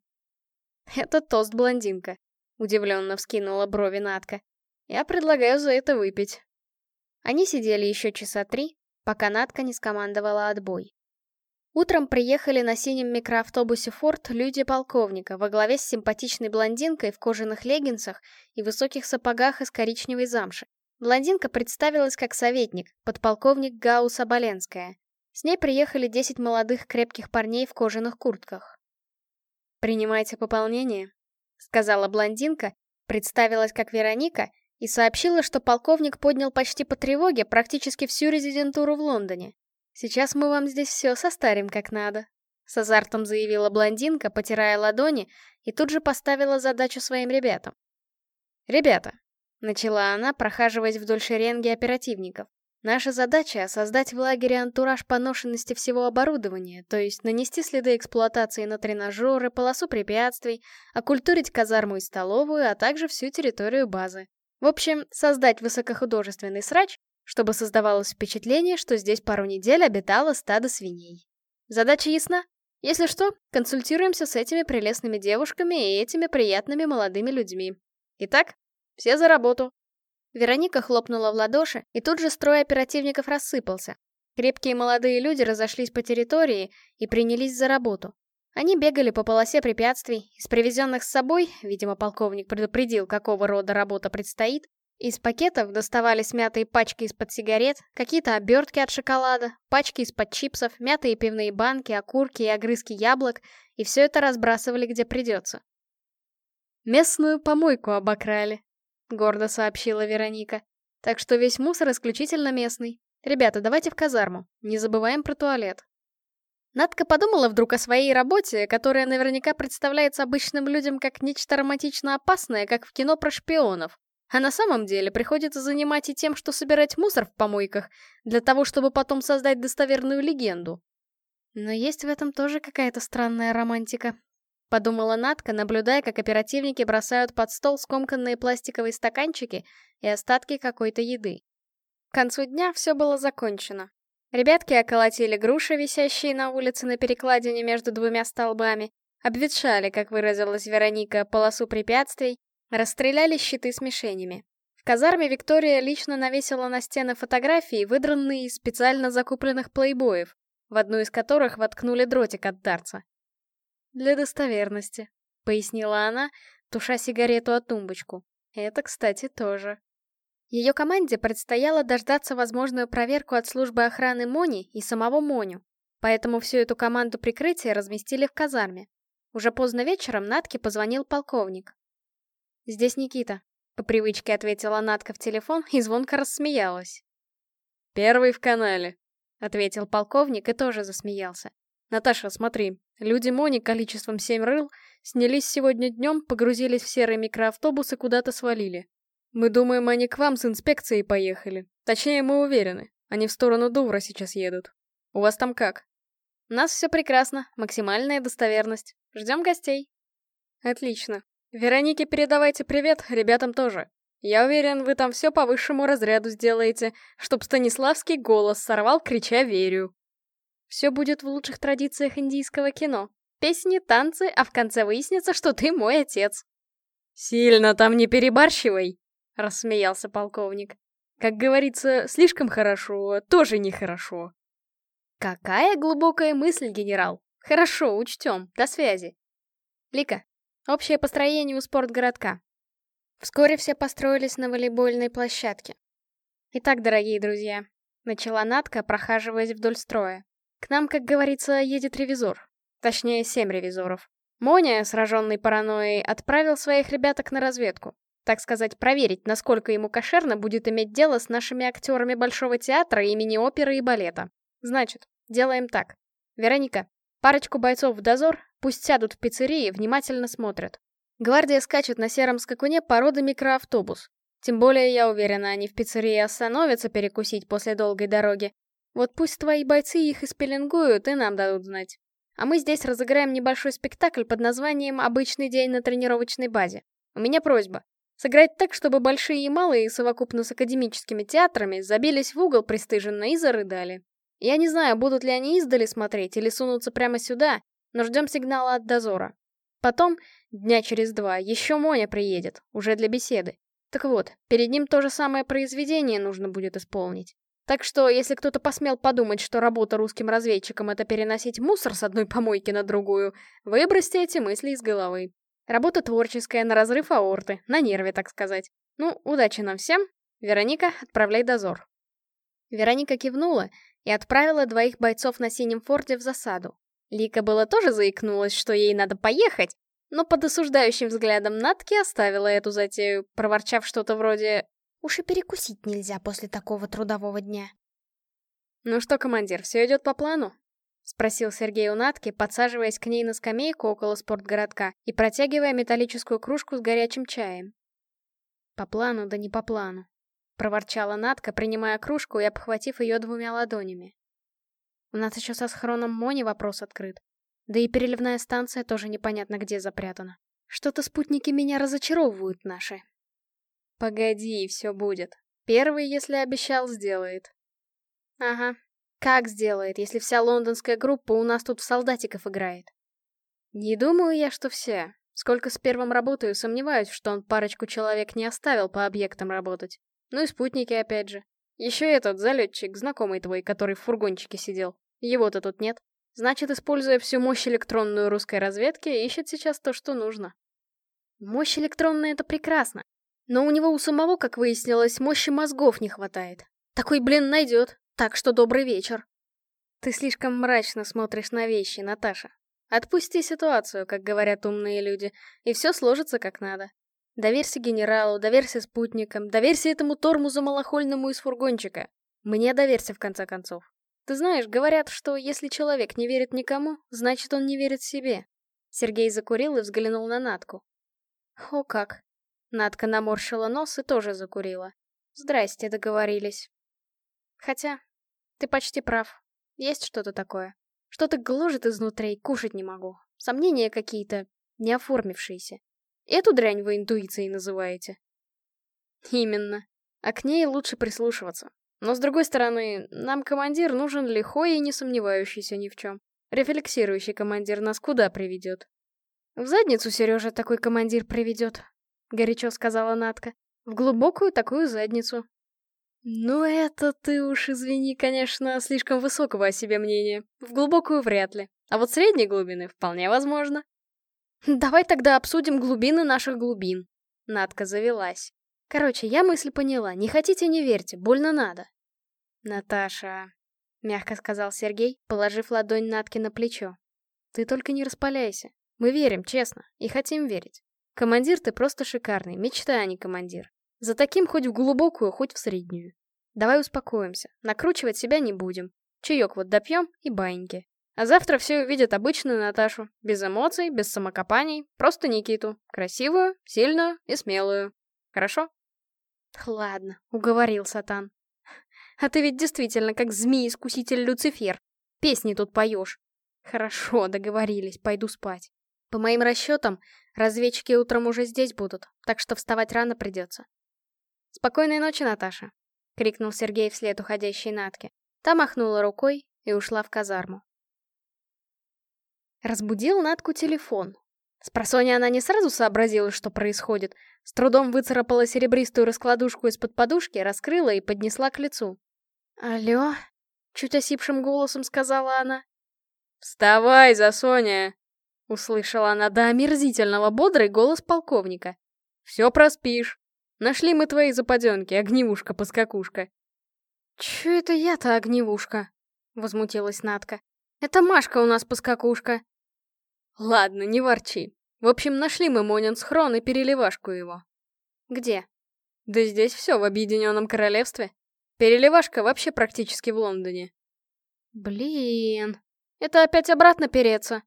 Это тост, блондинка. Удивленно вскинула брови Натка. Я предлагаю за это выпить. Они сидели еще часа три, пока Натка не скомандовала отбой. Утром приехали на синем микроавтобусе «Форд» люди полковника во главе с симпатичной блондинкой в кожаных леггинсах и высоких сапогах из коричневой замши. Блондинка представилась как советник, подполковник Гау Соболенская. С ней приехали 10 молодых крепких парней в кожаных куртках. «Принимайте пополнение», — сказала блондинка, представилась как Вероника и сообщила, что полковник поднял почти по тревоге практически всю резидентуру в Лондоне. Сейчас мы вам здесь все состарим как надо. С азартом заявила блондинка, потирая ладони, и тут же поставила задачу своим ребятам. «Ребята», — начала она, прохаживаясь вдоль шеренги оперативников, «наша задача — создать в лагере антураж поношенности всего оборудования, то есть нанести следы эксплуатации на тренажеры, полосу препятствий, оккультурить казарму и столовую, а также всю территорию базы. В общем, создать высокохудожественный срач, чтобы создавалось впечатление, что здесь пару недель обитало стадо свиней. Задача ясна? Если что, консультируемся с этими прелестными девушками и этими приятными молодыми людьми. Итак, все за работу. Вероника хлопнула в ладоши, и тут же строй оперативников рассыпался. Крепкие молодые люди разошлись по территории и принялись за работу. Они бегали по полосе препятствий, из привезенных с собой, видимо, полковник предупредил, какого рода работа предстоит, из пакетов доставали смятые пачки из-под сигарет, какие-то обертки от шоколада, пачки из-под чипсов, мятые пивные банки, окурки и огрызки яблок, и все это разбрасывали где придется. «Местную помойку обокрали», — гордо сообщила Вероника. «Так что весь мусор исключительно местный. Ребята, давайте в казарму, не забываем про туалет». Надка подумала вдруг о своей работе, которая наверняка представляется обычным людям как нечто романтично опасное, как в кино про шпионов. А на самом деле приходится занимать и тем, что собирать мусор в помойках, для того, чтобы потом создать достоверную легенду. Но есть в этом тоже какая-то странная романтика. Подумала Натка, наблюдая, как оперативники бросают под стол скомканные пластиковые стаканчики и остатки какой-то еды. К концу дня все было закончено. Ребятки околотили груши, висящие на улице на перекладине между двумя столбами, обветшали, как выразилась Вероника, полосу препятствий, Расстреляли щиты с мишенями. В казарме Виктория лично навесила на стены фотографии, выдранные из специально закупленных плейбоев, в одну из которых воткнули дротик от дарца. «Для достоверности», — пояснила она, туша сигарету о тумбочку. «Это, кстати, тоже». Ее команде предстояло дождаться возможную проверку от службы охраны Мони и самого Моню, поэтому всю эту команду прикрытия разместили в казарме. Уже поздно вечером Натке позвонил полковник. «Здесь Никита», — по привычке ответила Натка в телефон и звонко рассмеялась. «Первый в канале», — ответил полковник и тоже засмеялся. «Наташа, смотри, люди Мони количеством семь рыл снялись сегодня днем, погрузились в серый микроавтобус и куда-то свалили. Мы думаем, они к вам с инспекцией поехали. Точнее, мы уверены. Они в сторону Дувра сейчас едут. У вас там как? У нас все прекрасно, максимальная достоверность. Ждем гостей. Отлично. Веронике передавайте привет, ребятам тоже. Я уверен, вы там все по высшему разряду сделаете, чтоб Станиславский голос сорвал, крича «верю». Все будет в лучших традициях индийского кино. Песни, танцы, а в конце выяснится, что ты мой отец. Сильно там не перебарщивай. — рассмеялся полковник. «Как говорится, слишком хорошо, тоже нехорошо». «Какая глубокая мысль, генерал! Хорошо, учтем. До связи». Лика, общее построение у спортгородка. Вскоре все построились на волейбольной площадке. Итак, дорогие друзья, начала Натка, прохаживаясь вдоль строя. К нам, как говорится, едет ревизор. Точнее, семь ревизоров. Моня, сраженный паранойей, отправил своих ребяток на разведку. Так сказать, проверить, насколько ему кошерно будет иметь дело с нашими актерами Большого театра имени оперы и балета. Значит, делаем так. Вероника, парочку бойцов в дозор, пусть сядут в пиццерии и внимательно смотрят. Гвардия скачет на сером скакуне породы микроавтобус. Тем более, я уверена, они в пиццерии остановятся перекусить после долгой дороги. Вот пусть твои бойцы их испеленгуют и нам дадут знать. А мы здесь разыграем небольшой спектакль под названием «Обычный день на тренировочной базе». У меня просьба. Сыграть так, чтобы большие и малые, совокупно с академическими театрами, забились в угол пристыженно и зарыдали. Я не знаю, будут ли они издали смотреть или сунутся прямо сюда, но ждем сигнала от дозора. Потом, дня через два, еще Моня приедет, уже для беседы. Так вот, перед ним то же самое произведение нужно будет исполнить. Так что, если кто-то посмел подумать, что работа русским разведчикам — это переносить мусор с одной помойки на другую, выбросьте эти мысли из головы. Работа творческая, на разрыв аорты, на нерве, так сказать. Ну, удачи нам всем. Вероника, отправляй дозор. Вероника кивнула и отправила двоих бойцов на синем форте в засаду. Лика было тоже заикнулась, что ей надо поехать, но под осуждающим взглядом Натки оставила эту затею, проворчав что-то вроде «Уж и перекусить нельзя после такого трудового дня». «Ну что, командир, все идет по плану?» — спросил Сергей у Натки, подсаживаясь к ней на скамейку около спортгородка и протягивая металлическую кружку с горячим чаем. «По плану, да не по плану», — проворчала Натка, принимая кружку и обхватив ее двумя ладонями. «У нас еще со схроном Мони вопрос открыт. Да и переливная станция тоже непонятно где запрятана. Что-то спутники меня разочаровывают наши». «Погоди, все будет. Первый, если обещал, сделает». «Ага, как сделает, если вся лондонская группа у нас тут в солдатиков играет? Не думаю я, что все. Сколько с первым работаю, сомневаюсь, что он парочку человек не оставил по объектам работать. Ну и спутники опять же. Еще этот залетчик, знакомый твой, который в фургончике сидел. Его-то тут нет. Значит, используя всю мощь электронную русской разведки, ищет сейчас то, что нужно. Мощь электронная — это прекрасно. Но у него у самого, как выяснилось, мощи мозгов не хватает. Такой, блин, найдет. Так что добрый вечер. Ты слишком мрачно смотришь на вещи, Наташа. Отпусти ситуацию, как говорят умные люди, и все сложится как надо. Доверься генералу, доверься спутникам, доверься этому тормузу малохольному из фургончика. Мне доверься, в конце концов. Ты знаешь, говорят, что если человек не верит никому, значит он не верит себе. Сергей закурил и взглянул на Натку. О как. Натка наморщила нос и тоже закурила. Здрасте, договорились. Хотя, ты почти прав. Есть что-то такое. Что-то гложет изнутри, кушать не могу. Сомнения какие-то, не оформившиеся. Эту дрянь вы интуицией называете? Именно. А к ней лучше прислушиваться. Но с другой стороны, нам командир нужен лихой и не сомневающийся ни в чем. Рефлексирующий командир нас куда приведет? В задницу Сережа такой командир приведет. — горячо сказала Натка. «В глубокую такую задницу». «Ну это ты уж, извини, конечно, слишком высокого о себе мнения. В глубокую вряд ли. А вот средней глубины вполне возможно». «Давай тогда обсудим глубины наших глубин». Натка завелась. «Короче, я мысль поняла. Не хотите, не верьте. Больно надо». «Наташа...» — мягко сказал Сергей, положив ладонь Натке на плечо. «Ты только не распаляйся. Мы верим, честно, и хотим верить. Командир ты просто шикарный, мечта, а не командир. За таким хоть в глубокую, хоть в среднюю. Давай успокоимся, накручивать себя не будем. Чаек вот допьем и баиньки. А завтра все увидят обычную Наташу. Без эмоций, без самокопаний. Просто Никиту. Красивую, сильную и смелую. Хорошо? Ладно, уговорил Сатан. А ты ведь действительно как змей-искуситель Люцифер. Песни тут поешь. Хорошо, договорились, пойду спать. По моим расчетам, разведчики утром уже здесь будут, так что вставать рано придется. «Спокойной ночи, Наташа!» — крикнул Сергей вслед уходящей Натке. Та махнула рукой и ушла в казарму. Разбудил Натку телефон. Спросонья она не сразу сообразила, что происходит. С трудом выцарапала серебристую раскладушку из-под подушки, раскрыла и поднесла к лицу. «Алло?» — чуть осипшим голосом сказала она. «Вставай, Засоня!» — услышала она до омерзительного бодрый голос полковника. «Все проспишь. Нашли мы твои западенки, огневушка-поскакушка». «Чё это я-то огневушка?» — возмутилась Натка. «Это Машка у нас поскакушка». «Ладно, не ворчи. В общем, нашли мы Монин схрон и переливашку его». «Где?» «Да здесь все в Объединенном Королевстве. Переливашка вообще практически в Лондоне». «Блин, это опять обратно переться?»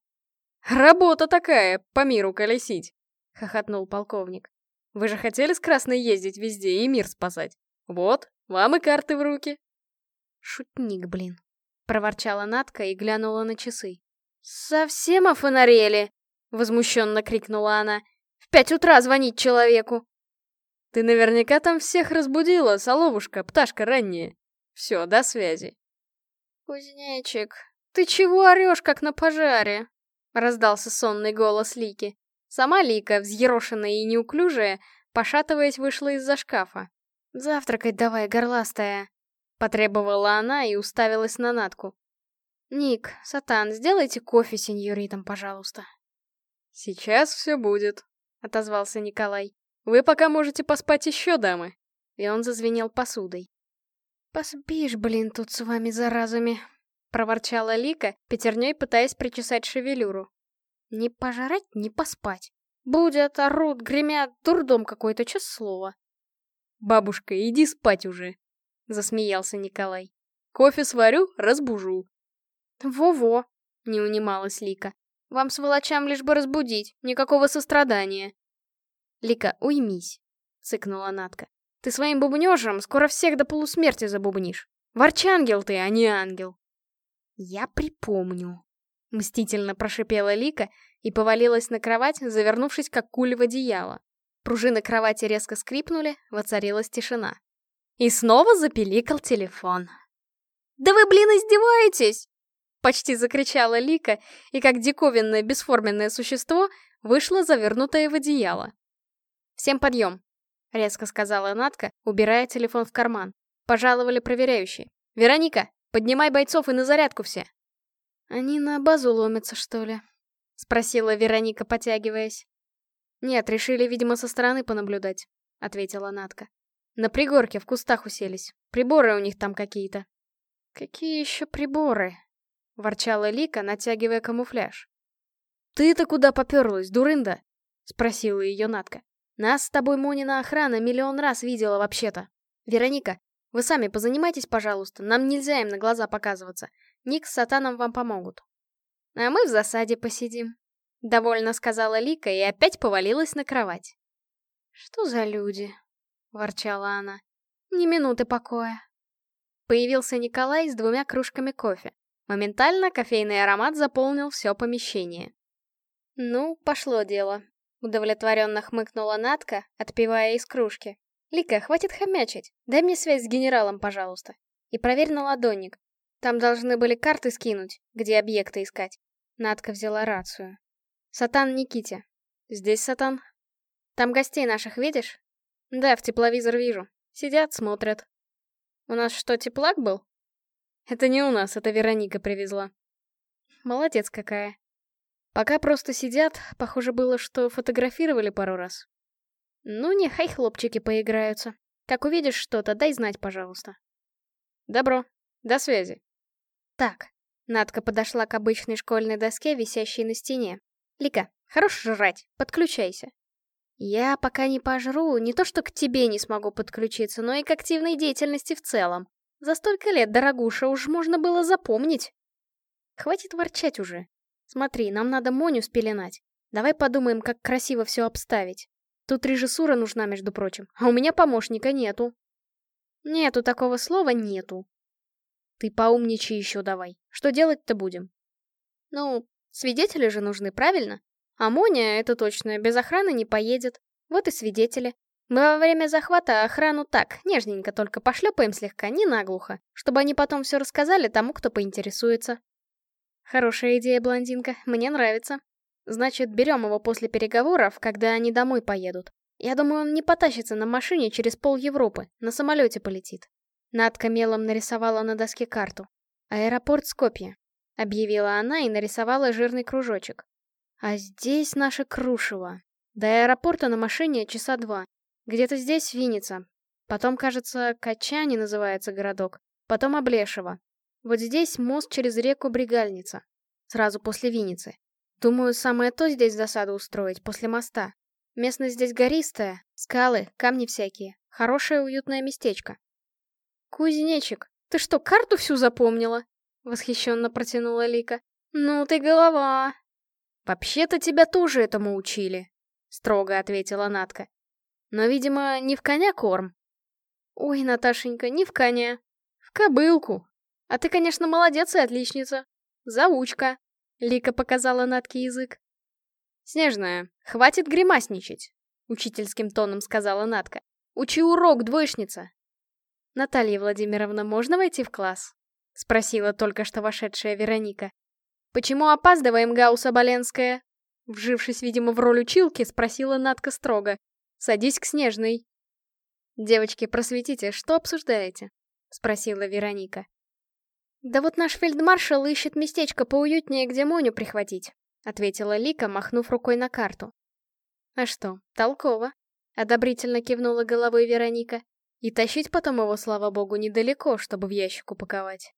«Работа такая, по миру колесить!» — хохотнул полковник. «Вы же хотели с Красной ездить везде и мир спасать? Вот, вам и карты в руки!» «Шутник, блин!» — проворчала Натка и глянула на часы. «Совсем офонарели!» — возмущенно крикнула она. «В пять утра звонить человеку!» «Ты наверняка там всех разбудила, соловушка, пташка ранняя. Все, до связи!» «Кузнечик, ты чего орешь, как на пожаре?» — раздался сонный голос Лики. Сама Лика, взъерошенная и неуклюжая, пошатываясь, вышла из-за шкафа. «Завтракать давай, горластая!» — потребовала она и уставилась на Натку. «Ник, Сатан, сделайте кофе сеньоритам, пожалуйста». «Сейчас все будет», — отозвался Николай. «Вы пока можете поспать еще, дамы». И он зазвенел посудой. «Поспишь, блин, тут с вами заразами», — проворчала Лика, пятерней пытаясь причесать шевелюру. «Не пожрать, не поспать. Будет, орут, гремят, дурдом какой-то, чё слово». «Бабушка, иди спать уже», — засмеялся Николай. «Кофе сварю, разбужу». «Во-во», — не унималась Лика. «Вам, сволочам, лишь бы разбудить, никакого сострадания». «Лика, уймись», — цыкнула Натка. «Ты своим бубнёжем скоро всех до полусмерти забубнишь. Ворчангел ты, а не ангел». «Я припомню», — мстительно прошипела Лика и повалилась на кровать, завернувшись как куль в одеяло. Пружины кровати резко скрипнули, воцарилась тишина. И снова запеликал телефон. «Да вы, блин, издеваетесь!» Почти закричала Лика, и как диковинное бесформенное существо вышла завернутая в одеяло. «Всем подъем!» — резко сказала Натка, убирая телефон в карман. Пожаловали проверяющие. «Вероника, Поднимай бойцов и на зарядку все. Они на базу ломятся, что ли? Спросила Вероника, потягиваясь. Нет, решили, видимо, со стороны понаблюдать, ответила Натка. На пригорке в кустах уселись. Приборы у них там какие-то. Какие еще приборы? Ворчала Лика, натягивая камуфляж. Ты-то куда поперлась, дурында? Спросила ее Натка. Нас с тобой Монина охрана миллион раз видела вообще-то. Вероника, вы сами позанимайтесь, пожалуйста, нам нельзя им на глаза показываться. Ник с Сатаном вам помогут. А мы в засаде посидим. Довольно сказала Лика и опять повалилась на кровать. Что за люди? Ворчала она. Ни минуты покоя. Появился Николай с двумя кружками кофе. Моментально кофейный аромат заполнил все помещение. «Ну, пошло дело», — удовлетворенно хмыкнула Натка, отпивая из кружки. «Лика, хватит хомячить. Дай мне связь с генералом, пожалуйста. И проверь на ладонник. Там должны были карты скинуть, где объекты искать». Надка взяла рацию. «Сатан Никите». «Здесь Сатан?» Там гостей наших видишь? Да, в тепловизор вижу. Сидят, смотрят. У нас что, теплак был? Это не у нас, это Вероника привезла. Молодец какая. Пока просто сидят, похоже было, что фотографировали пару раз. Ну, нехай хлопчики поиграются. Как увидишь что-то, дай знать, пожалуйста. Добро. До связи. Так, Надка подошла к обычной школьной доске, висящей на стене. Лика, хорош жрать, подключайся. Я пока не пожру, не то что к тебе не смогу подключиться, но и к активной деятельности в целом. За столько лет, дорогуша, уж можно было запомнить. Хватит ворчать уже. Смотри, нам надо Моню спеленать. Давай подумаем, как красиво все обставить. Тут режиссура нужна, между прочим, а у меня помощника нету. Нету такого слова «нету». Ты поумничай еще давай. Что делать-то будем? Ну, свидетели же нужны, правильно? А Моня, это точно, без охраны не поедет. Вот и свидетели. Мы во время захвата охрану так, нежненько только пошлепаем слегка, не наглухо, чтобы они потом все рассказали тому, кто поинтересуется. Хорошая идея, блондинка, мне нравится. Значит, берем его после переговоров, когда они домой поедут. Я думаю, он не потащится на машине через пол Европы, на самолете полетит. Надка мелом нарисовала на доске карту. «Аэропорт Скопье», — объявила она и нарисовала жирный кружочек. А здесь наше Крушево. До аэропорта на машине часа два. Где-то здесь Винница. Потом, кажется, Качани называется городок. Потом Облешево. Вот здесь мост через реку Бригальница. Сразу после Винницы. Думаю, самое то здесь засаду устроить, после моста. Местность здесь гористая, скалы, камни всякие. Хорошее уютное местечко. Кузнечик, ты что, карту всю запомнила? Восхищенно протянула Лика. Ну ты голова. «Вообще-то тебя тоже этому учили», — строго ответила Натка. «Но, видимо, не в коня корм». «Ой, Наташенька, не в коня. В кобылку. А ты, конечно, молодец и отличница. Заучка», — Лика показала Натке язык. «Снежная, хватит гримасничать», — учительским тоном сказала Натка. «Учи урок, двоечница». «Наталья Владимировна, можно войти в класс?» — спросила только что вошедшая Вероника. «Почему опаздываем, Гауса Боленская?» Вжившись, видимо, в роль училки, спросила Надка строго. «Садись к Снежной». «Девочки, просветите, что обсуждаете?» — спросила Вероника. «Да вот наш фельдмаршал ищет местечко поуютнее, где Моню прихватить», — ответила Лика, махнув рукой на карту. «А что, толково?» — одобрительно кивнула головой Вероника. «И тащить потом его, слава богу, недалеко, чтобы в ящик упаковать».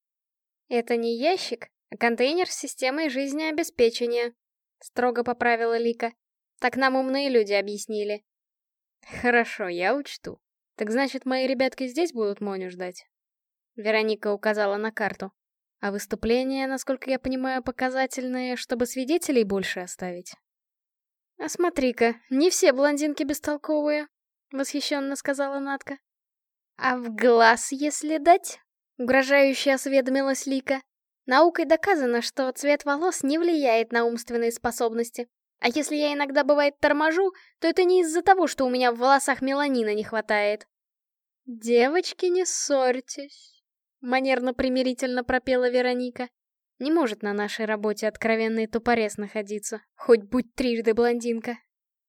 «Это не ящик, а контейнер с системой жизнеобеспечения», — строго поправила Лика. «Так нам умные люди объяснили». «Хорошо, я учту. Так значит, мои ребятки здесь будут Моню ждать?» Вероника указала на карту. А выступление, насколько я понимаю, показательное, чтобы свидетелей больше оставить. «А смотри-ка, не все блондинки бестолковые», — восхищенно сказала Натка. «А в глаз, если дать?» — угрожающе осведомилась Лика. Наукой доказано, что цвет волос не влияет на умственные способности. А если я иногда, бывает, торможу, то это не из-за того, что у меня в волосах меланина не хватает. «Девочки, не ссорьтесь», — манерно-примирительно пропела Вероника. «Не может на нашей работе откровенный тупорез находиться, хоть будь трижды блондинка.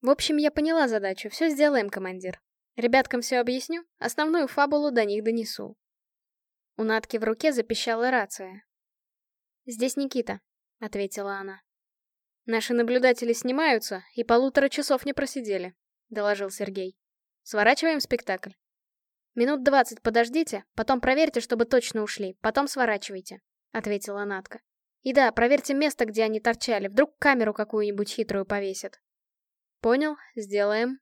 В общем, я поняла задачу, все сделаем, командир. Ребяткам все объясню, основную фабулу до них донесу». У Натки в руке запищала рация. «Здесь Никита», — ответила она. «Наши наблюдатели снимаются и полутора часов не просидели», — доложил Сергей. «Сворачиваем спектакль?» «Минут двадцать подождите, потом проверьте, чтобы точно ушли, потом сворачивайте», — ответила Натка. «И да, проверьте место, где они торчали, вдруг камеру какую-нибудь хитрую повесят». «Понял, сделаем».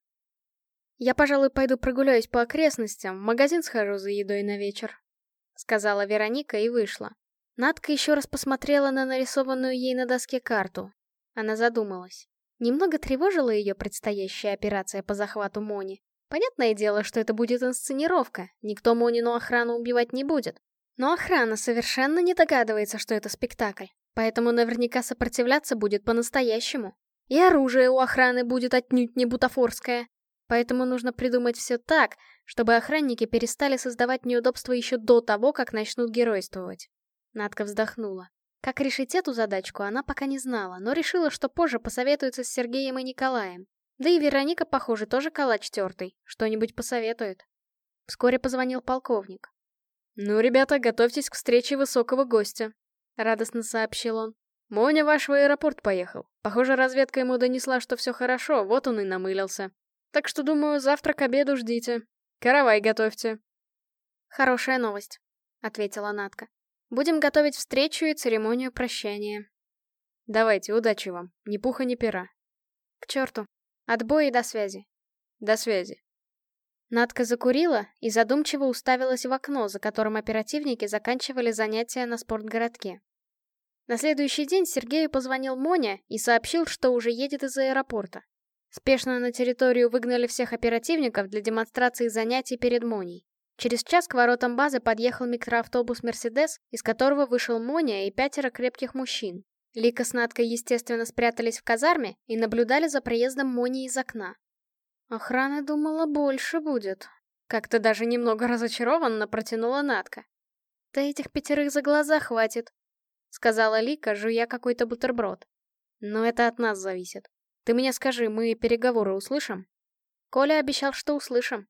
«Я, пожалуй, пойду прогуляюсь по окрестностям, в магазин схожу за едой на вечер», — сказала Вероника и вышла. Надка еще раз посмотрела на нарисованную ей на доске карту. Она задумалась. Немного тревожила ее предстоящая операция по захвату Мони. Понятное дело, что это будет инсценировка, никто Монину охрану убивать не будет. Но охрана совершенно не догадывается, что это спектакль, поэтому наверняка сопротивляться будет по-настоящему. И оружие у охраны будет отнюдь не бутафорское. Поэтому нужно придумать все так, чтобы охранники перестали создавать неудобства еще до того, как начнут геройствовать. Надка вздохнула. Как решить эту задачку, она пока не знала, но решила, что позже посоветуется с Сергеем и Николаем. Да и Вероника, похоже, тоже калач тертый, что-нибудь посоветует. Вскоре позвонил полковник. «Ну, ребята, готовьтесь к встрече высокого гостя», — радостно сообщил он. «Моня ваш в аэропорт поехал. Похоже, разведка ему донесла, что все хорошо, вот он и намылился. Так что, думаю, завтра к обеду ждите. Каравай готовьте». «Хорошая новость», — ответила Натка. «Будем готовить встречу и церемонию прощания». «Давайте, удачи вам. Ни пуха, ни пера». «К черту. Отбой и до связи». «До связи». Надка закурила и задумчиво уставилась в окно, за которым оперативники заканчивали занятия на спортгородке. На следующий день Сергею позвонил Моня и сообщил, что уже едет из аэропорта. Спешно на территорию выгнали всех оперативников для демонстрации занятий перед Моней. Через час к воротам базы подъехал микроавтобус «Мерседес», из которого вышел Моня и пятеро крепких мужчин. Лика с Надкой, естественно, спрятались в казарме и наблюдали за проездом Мони из окна. Охрана думала, больше будет. Как-то даже немного разочарованно протянула Натка. Да этих пятерых за глаза хватит, сказала Лика, жуя какой-то бутерброд. Но это от нас зависит. Ты мне скажи, мы переговоры услышим? Коля обещал, что услышим.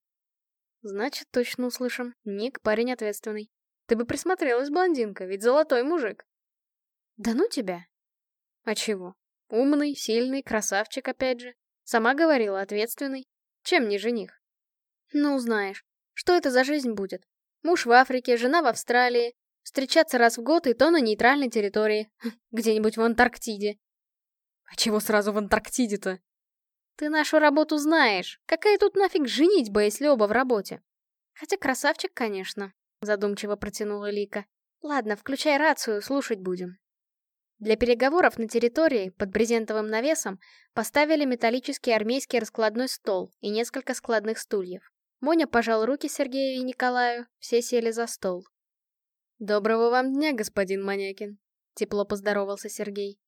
Значит, точно услышим. Ник парень ответственный. Ты бы присмотрелась, блондинка, ведь золотой мужик. Да ну тебя. А чего? Умный, сильный, красавчик опять же. Сама говорила, ответственный. Чем не жених? Ну, знаешь, что это за жизнь будет? Муж в Африке, жена в Австралии. Встречаться раз в год и то на нейтральной территории. Где-нибудь в Антарктиде. А чего сразу в Антарктиде-то? Ты нашу работу знаешь. Какая тут нафиг женитьба, если оба в работе? Хотя красавчик, конечно, задумчиво протянула Лика. Ладно, включай рацию, слушать будем. Для переговоров на территории, под брезентовым навесом, поставили металлический армейский раскладной стол и несколько складных стульев. Моня пожал руки Сергею и Николаю, все сели за стол. «Доброго вам дня, господин Манякин», — тепло поздоровался Сергей.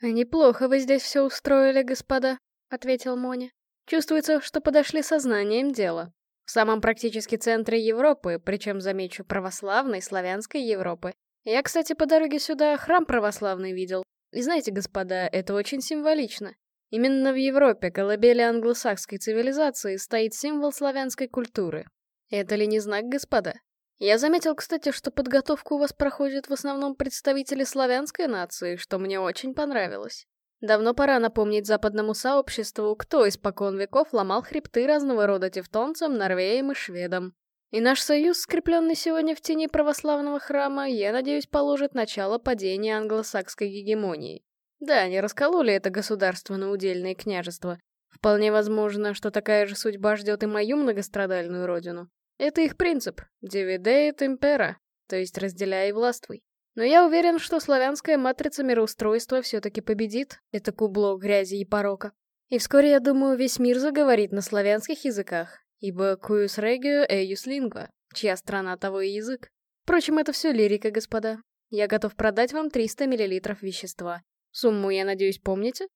«А неплохо вы здесь все устроили, господа», — ответил Моня. «Чувствуется, что подошли сознанием дела. В самом практически центре Европы, причем, замечу, православной, славянской Европы, я, кстати, по дороге сюда храм православный видел. И знаете, господа, это очень символично. Именно в Европе, колыбели англосакской цивилизации, стоит символ славянской культуры. Это ли не знак, господа? Я заметил, кстати, что подготовку у вас проходят в основном представители славянской нации, что мне очень понравилось. Давно пора напомнить западному сообществу, кто испокон веков ломал хребты разного рода тевтонцам, норвеям и шведам. И наш союз, скрепленный сегодня в тени православного храма, я надеюсь, положит начало падения англосакской гегемонии. Да, они раскололи это государство на удельные княжества. Вполне возможно, что такая же судьба ждет и мою многострадальную родину. Это их принцип — «divide et impera», то есть «разделяй и властвуй». Но я уверен, что славянская матрица мироустройства все-таки победит это кубло грязи и порока. И вскоре, я думаю, весь мир заговорит на славянских языках, Ибо «cuius regio eius lingua», чья страна того и язык. Впрочем, это все лирика, господа. Я готов продать вам 300 мл вещества. Сумму, я надеюсь, помните?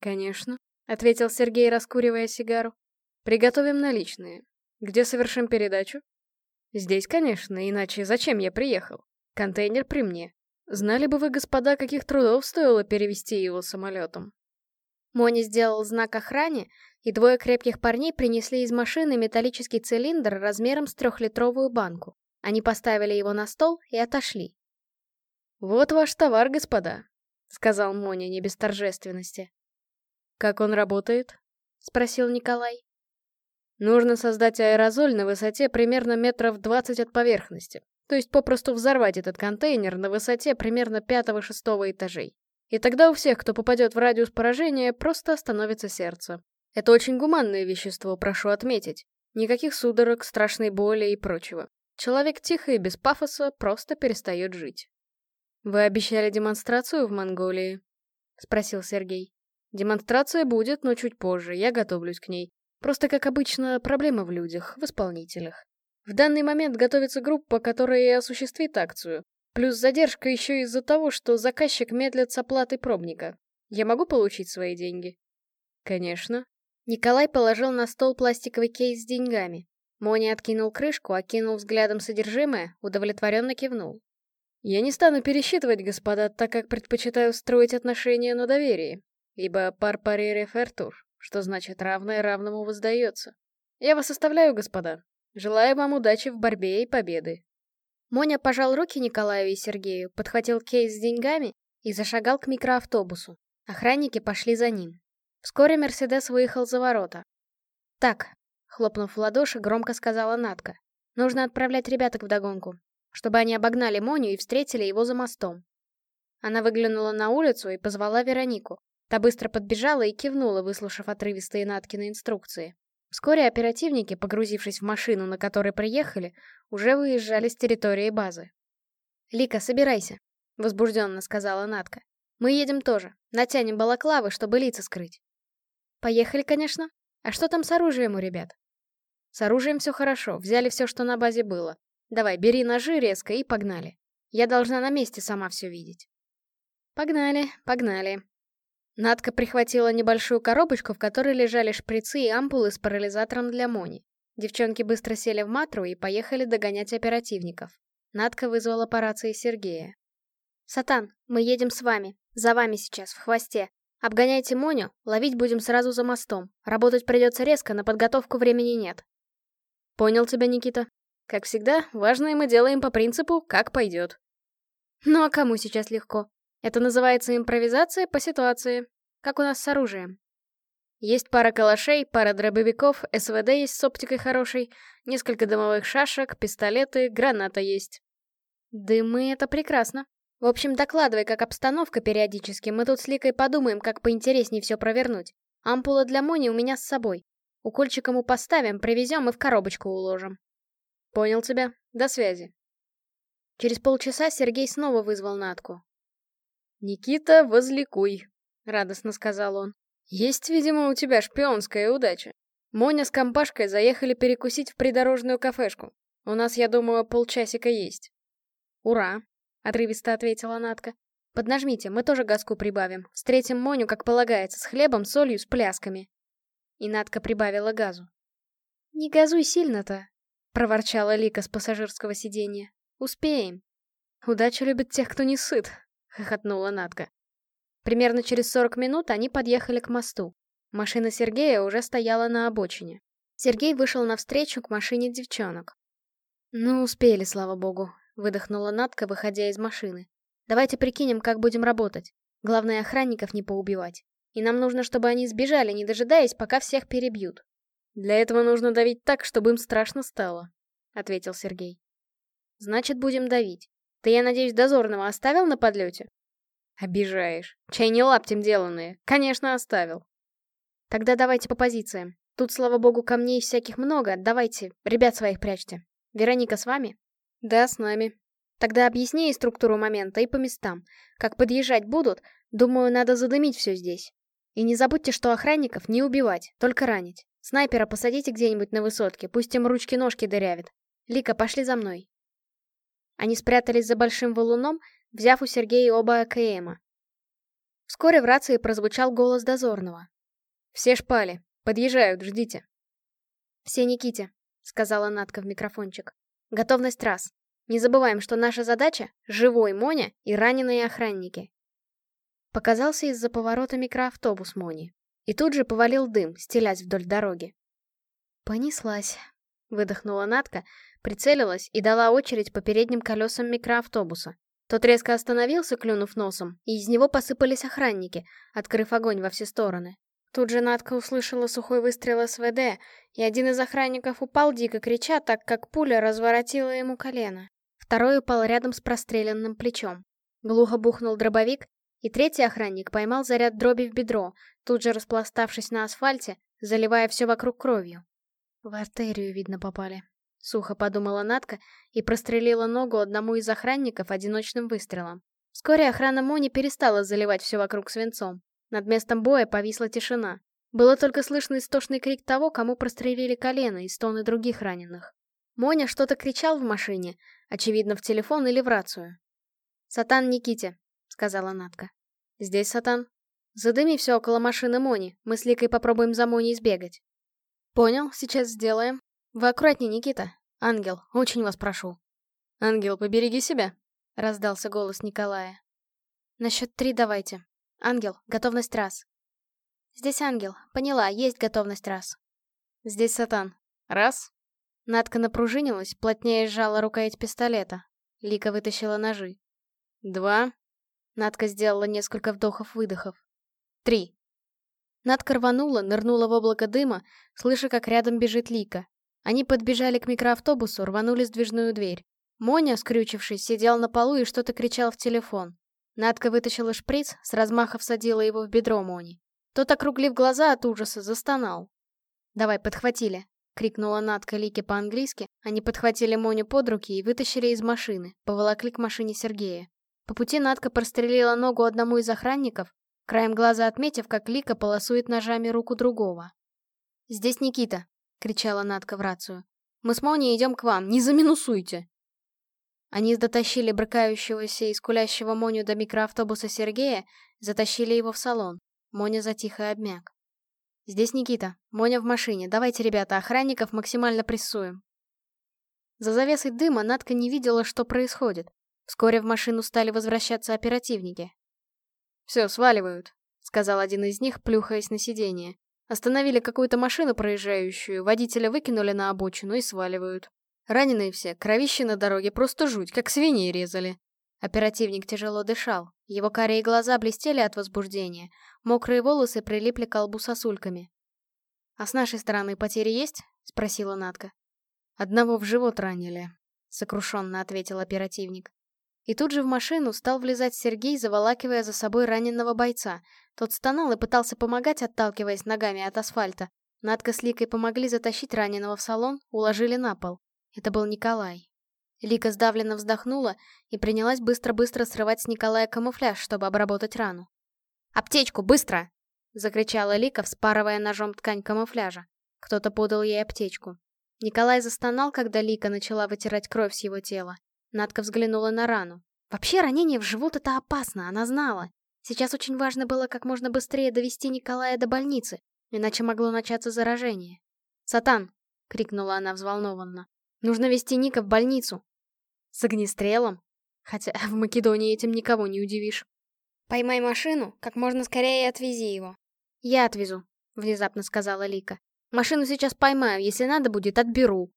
Конечно, — ответил Сергей, раскуривая сигару. Приготовим наличные. Где совершим передачу? Здесь, конечно, иначе зачем я приехал? Контейнер при мне. Знали бы вы, господа, каких трудов стоило перевести его самолетом. Мони сделал знак охране, и двое крепких парней принесли из машины металлический цилиндр размером с трехлитровую банку. Они поставили его на стол и отошли. «Вот ваш товар, господа», — сказал Моня не без торжественности. «Как он работает?» — спросил Николай. «Нужно создать аэрозоль на высоте примерно метров 20 от поверхности, то есть попросту взорвать этот контейнер на высоте примерно пятого-шестого этажей. И тогда у всех, кто попадет в радиус поражения, просто остановится сердце. Это очень гуманное вещество, прошу отметить. Никаких судорог, страшной боли и прочего. Человек тихо и без пафоса просто перестает жить. «Вы обещали демонстрацию в Монголии?» — спросил Сергей. «Демонстрация будет, но чуть позже, я готовлюсь к ней. Просто, как обычно, проблема в людях, в исполнителях. В данный момент готовится группа, которая и осуществит акцию. Плюс задержка еще из-за того, что заказчик медлит с оплатой пробника. Я могу получить свои деньги? Конечно. Николай положил на стол пластиковый кейс с деньгами. Мони откинул крышку, окинул взглядом содержимое, удовлетворенно кивнул. Я не стану пересчитывать, господа, так как предпочитаю строить отношения на доверии. Ибо пар пари рефертур. что значит равное равному воздается. Я вас оставляю, господа. Желаю вам удачи в борьбе и победы. Моня пожал руки Николаю и Сергею, подхватил кейс с деньгами и зашагал к микроавтобусу. Охранники пошли за ним. Вскоре Мерседес выехал за ворота. «Так», — хлопнув в ладоши, громко сказала Натка, — «нужно отправлять ребяток вдогонку, чтобы они обогнали Моню и встретили его за мостом». Она выглянула на улицу и позвала Веронику. Та быстро подбежала и кивнула, выслушав отрывистые Наткины инструкции. Вскоре оперативники, погрузившись в машину, на которой приехали, уже выезжали с территории базы. «Лика, собирайся», — возбужденно сказала Натка. «Мы едем тоже. Натянем балаклавы, чтобы лица скрыть». «Поехали, конечно. А что там с оружием у ребят?» «С оружием все хорошо. Взяли все, что на базе было. Давай, бери ножи резко и погнали. Я должна на месте сама все видеть». «Погнали, погнали», Надка прихватила небольшую коробочку, в которой лежали шприцы и ампулы с парализатором для Мони. Девчонки быстро сели в матру и поехали догонять оперативников. Надка вызвала по рации Сергея. «Сатан, мы едем с вами. За вами сейчас, в хвосте. Обгоняйте Моню, ловить будем сразу за мостом. Работать придется резко, на подготовку времени нет». «Понял тебя, Никита. Как всегда, важное мы делаем по принципу «как пойдет». «Ну а кому сейчас легко? Это называется импровизация по ситуации. Как у нас с оружием. Есть пара калашей, пара дробовиков, СВД есть с оптикой хорошей, несколько дымовых шашек, пистолеты, граната есть. Дымы — это прекрасно. В общем, докладывай, как обстановка периодически, мы тут с Ликой подумаем, как поинтереснее все провернуть. Ампула для Мони у меня с собой. Укольчик ему поставим, привезем и в коробочку уложим. Понял тебя. До связи. Через полчаса Сергей снова вызвал Натку. «Никита, возликуй», — радостно сказал он. «Есть, видимо, у тебя шпионская удача. Моня с компашкой заехали перекусить в придорожную кафешку. У нас, я думаю, полчасика есть». «Ура!» — отрывисто ответила Натка. «Поднажмите, мы тоже газку прибавим. Встретим Моню, как полагается, с хлебом, солью, с плясками». И Натка прибавила газу. «Не газуй сильно-то», — проворчала Лика с пассажирского сиденья. «Успеем». «Удача любит тех, кто не сыт», — хохотнула Натка. Примерно через 40 минут они подъехали к мосту. Машина Сергея уже стояла на обочине. Сергей вышел навстречу к машине девчонок. «Ну, успели, слава богу», — выдохнула Натка, выходя из машины. «Давайте прикинем, как будем работать. Главное, охранников не поубивать. И нам нужно, чтобы они сбежали, не дожидаясь, пока всех перебьют». «Для этого нужно давить так, чтобы им страшно стало», — ответил Сергей. «Значит, будем давить. Ты, я надеюсь, дозорного оставил на подлете? Обижаешь. Чай не лаптем деланные. Конечно, оставил. Тогда давайте по позициям. Тут, слава богу, камней всяких много. Давайте, ребят своих прячьте. Вероника с вами? Да, с нами. Тогда объясни ей структуру момента и по местам. Как подъезжать будут, думаю, надо задымить все здесь. И не забудьте, что охранников не убивать, только ранить. Снайпера посадите где-нибудь на высотке, пусть им ручки-ножки дырявит. Лика, пошли за мной. Они спрятались за большим валуном, взяв у Сергея оба АКМа. Вскоре в рации прозвучал голос дозорного. «Все шпали. Подъезжают, ждите». «Все Никите», — сказала Натка в микрофончик. «Готовность раз. Не забываем, что наша задача — живой Моня и раненые охранники». Показался из-за поворота микроавтобус Мони. И тут же повалил дым, стелясь вдоль дороги. «Понеслась», — выдохнула Натка, Прицелилась и дала очередь по передним колесам микроавтобуса. Тот резко остановился, клюнув носом, и из него посыпались охранники, открыв огонь во все стороны. Тут же Надка услышала сухой выстрел СВД, и один из охранников упал, дико крича, так как пуля разворотила ему колено. Второй упал рядом с простреленным плечом. Глухо бухнул дробовик, и третий охранник поймал заряд дроби в бедро, тут же распластавшись на асфальте, заливая все вокруг кровью. В артерию, видно, попали. Сухо подумала Натка и прострелила ногу одному из охранников одиночным выстрелом. Вскоре охрана Мони перестала заливать все вокруг свинцом. Над местом боя повисла тишина. Было только слышно истошный крик того, кому прострелили колено и стоны других раненых. Моня что-то кричал в машине, очевидно, в телефон или в рацию. «Сатан Никите», — сказала Натка. «Здесь Сатан. Задыми все около машины Мони, мы с Ликой попробуем за Мони сбегать». «Понял, сейчас сделаем», «Вы аккуратнее, Никита. Ангел, очень вас прошу». «Ангел, побереги себя», — раздался голос Николая. «На счет три давайте. Ангел, готовность раз». Здесь ангел. Поняла, есть готовность раз. Здесь сатан. Раз. Надка напружинилась, плотнее сжала рукоять пистолета. Лика вытащила ножи. Два. Надка сделала несколько вдохов-выдохов. Три. Надка рванула, нырнула в облако дыма, слыша, как рядом бежит Лика. Они подбежали к микроавтобусу, рванули сдвижную дверь. Моня, скрючившись, сидел на полу и что-то кричал в телефон. Надка вытащила шприц, с размаха всадила его в бедро Мони. Тот, округлив глаза от ужаса, застонал. «Давай, подхватили!» — крикнула Надка Лике по-английски. Они подхватили Моню под руки и вытащили из машины, поволокли к машине Сергея. По пути Надка прострелила ногу одному из охранников, краем глаза отметив, как Лика полосует ножами руку другого. «Здесь Никита!» — кричала Надка в рацию. «Мы с Моней идем к вам, не заминусуйте!» Они дотащили брыкающегося и скулящего Моню до микроавтобуса Сергея, затащили его в салон. Моня затихо обмяк. «Здесь Никита. Моня в машине. Давайте, ребята, охранников максимально прессуем». За завесой дыма Надка не видела, что происходит. Вскоре в машину стали возвращаться оперативники. «Все, сваливают», — сказал один из них, плюхаясь на сиденье. Остановили какую-то машину проезжающую, водителя выкинули на обочину и сваливают. Раненые все, кровище на дороге, просто жуть, как свиней резали. Оперативник тяжело дышал, его карие глаза блестели от возбуждения, мокрые волосы прилипли к колбу сосульками. «А с нашей стороны потери есть?» — спросила Натка. «Одного в живот ранили», — сокрушенно ответил оперативник. И тут же в машину стал влезать Сергей, заволакивая за собой раненого бойца. Тот стонал и пытался помогать, отталкиваясь ногами от асфальта. Надка с Ликой помогли затащить раненого в салон, уложили на пол. Это был Николай. Лика сдавленно вздохнула и принялась быстро-быстро срывать с Николая камуфляж, чтобы обработать рану. «Аптечку, быстро!» — закричала Лика, вспарывая ножом ткань камуфляжа. Кто-то подал ей аптечку. Николай застонал, когда Лика начала вытирать кровь с его тела. Надка взглянула на рану. Вообще ранение в живот — это опасно, она знала. Сейчас очень важно было как можно быстрее довести Николая до больницы, иначе могло начаться заражение. «Сатан!» — крикнула она взволнованно. Нужно вести Ника в больницу. С огнестрелом? Хотя в Македонии этим никого не удивишь. Поймай машину, как можно скорее отвези его. Я отвезу, внезапно сказала Лика. Машину сейчас поймаю, если надо будет, отберу.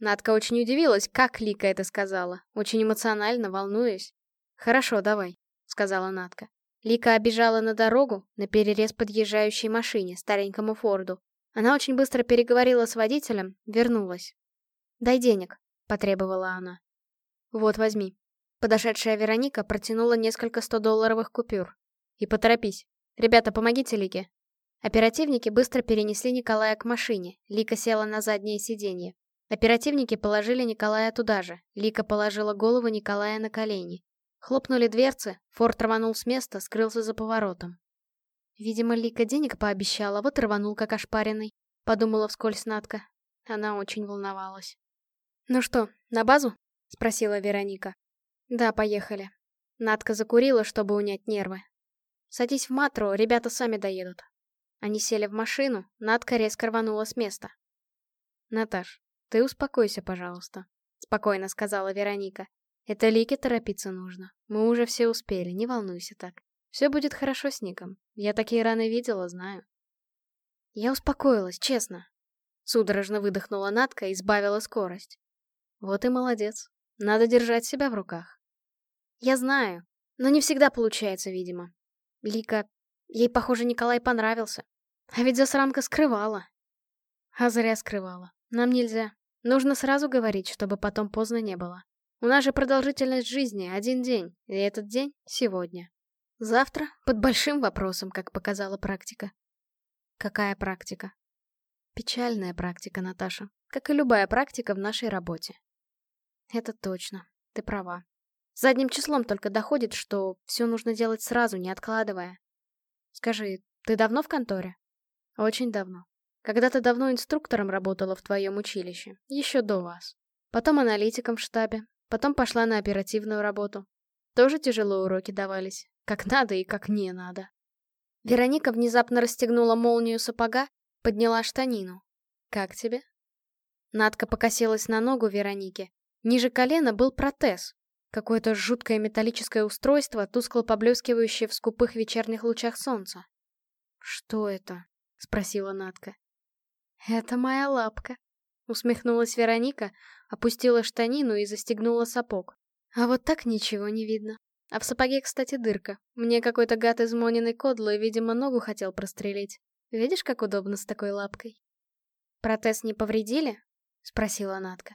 Надка очень удивилась, как Лика это сказала. Очень эмоционально, волнуясь. «Хорошо, давай», — сказала Надка. Лика обежала на дорогу, на перерез подъезжающей машине, старенькому Форду. Она очень быстро переговорила с водителем, вернулась. «Дай денег», — потребовала она. «Вот, возьми». Подошедшая Вероника протянула несколько сто-долларовых купюр. «И поторопись. Ребята, помогите Лике». Оперативники быстро перенесли Николая к машине. Лика села на заднее сиденье. Оперативники положили Николая туда же. Лика положила голову Николая на колени. Хлопнули дверцы, Форд рванул с места, скрылся за поворотом. Видимо, Лика денег пообещала, вот рванул как ошпаренный. Подумала вскользь Надка. Она очень волновалась. «Ну что, на базу?» — спросила Вероника. «Да, поехали». Надка закурила, чтобы унять нервы. «Садись в Матро, ребята сами доедут». Они сели в машину, Надка резко рванула с места. «Наташ, ты успокойся, пожалуйста», — спокойно сказала Вероника. «Это Лике торопиться нужно. Мы уже все успели, не волнуйся так. Все будет хорошо с Ником. Я такие раны видела, знаю». Я успокоилась, честно. Судорожно выдохнула Надка и сбавила скорость. Вот и молодец. Надо держать себя в руках. Я знаю, но не всегда получается, видимо. Лика... Ей, похоже, Николай понравился. А ведь засранка скрывала. А зря скрывала. Нам нельзя. Нужно сразу говорить, чтобы потом поздно не было. У нас же продолжительность жизни один день, и этот день — сегодня. Завтра — под большим вопросом, как показала практика. Какая практика? Печальная практика, Наташа, как и любая практика в нашей работе. Это точно. Ты права. Задним числом только доходит, что все нужно делать сразу, не откладывая. Скажи, ты давно в конторе? Очень давно. Когда-то давно инструктором работала в твоем училище, еще до вас. Потом аналитиком в штабе, потом пошла на оперативную работу. Тоже тяжело уроки давались, как надо и как не надо. Вероника внезапно расстегнула молнию сапога, подняла штанину. «Как тебе?» Надка покосилась на ногу Вероники, Ниже колена был протез. Какое-то жуткое металлическое устройство, тускло поблескивающее в скупых вечерних лучах солнца. «Что это?» — спросила Натка. «Это моя лапка», — усмехнулась Вероника, опустила штанину и застегнула сапог. А вот так ничего не видно. А в сапоге, кстати, дырка. Мне какой-то гад из Мониной кодлы, видимо, ногу хотел прострелить. Видишь, как удобно с такой лапкой? «Протез не повредили?» — спросила Натка.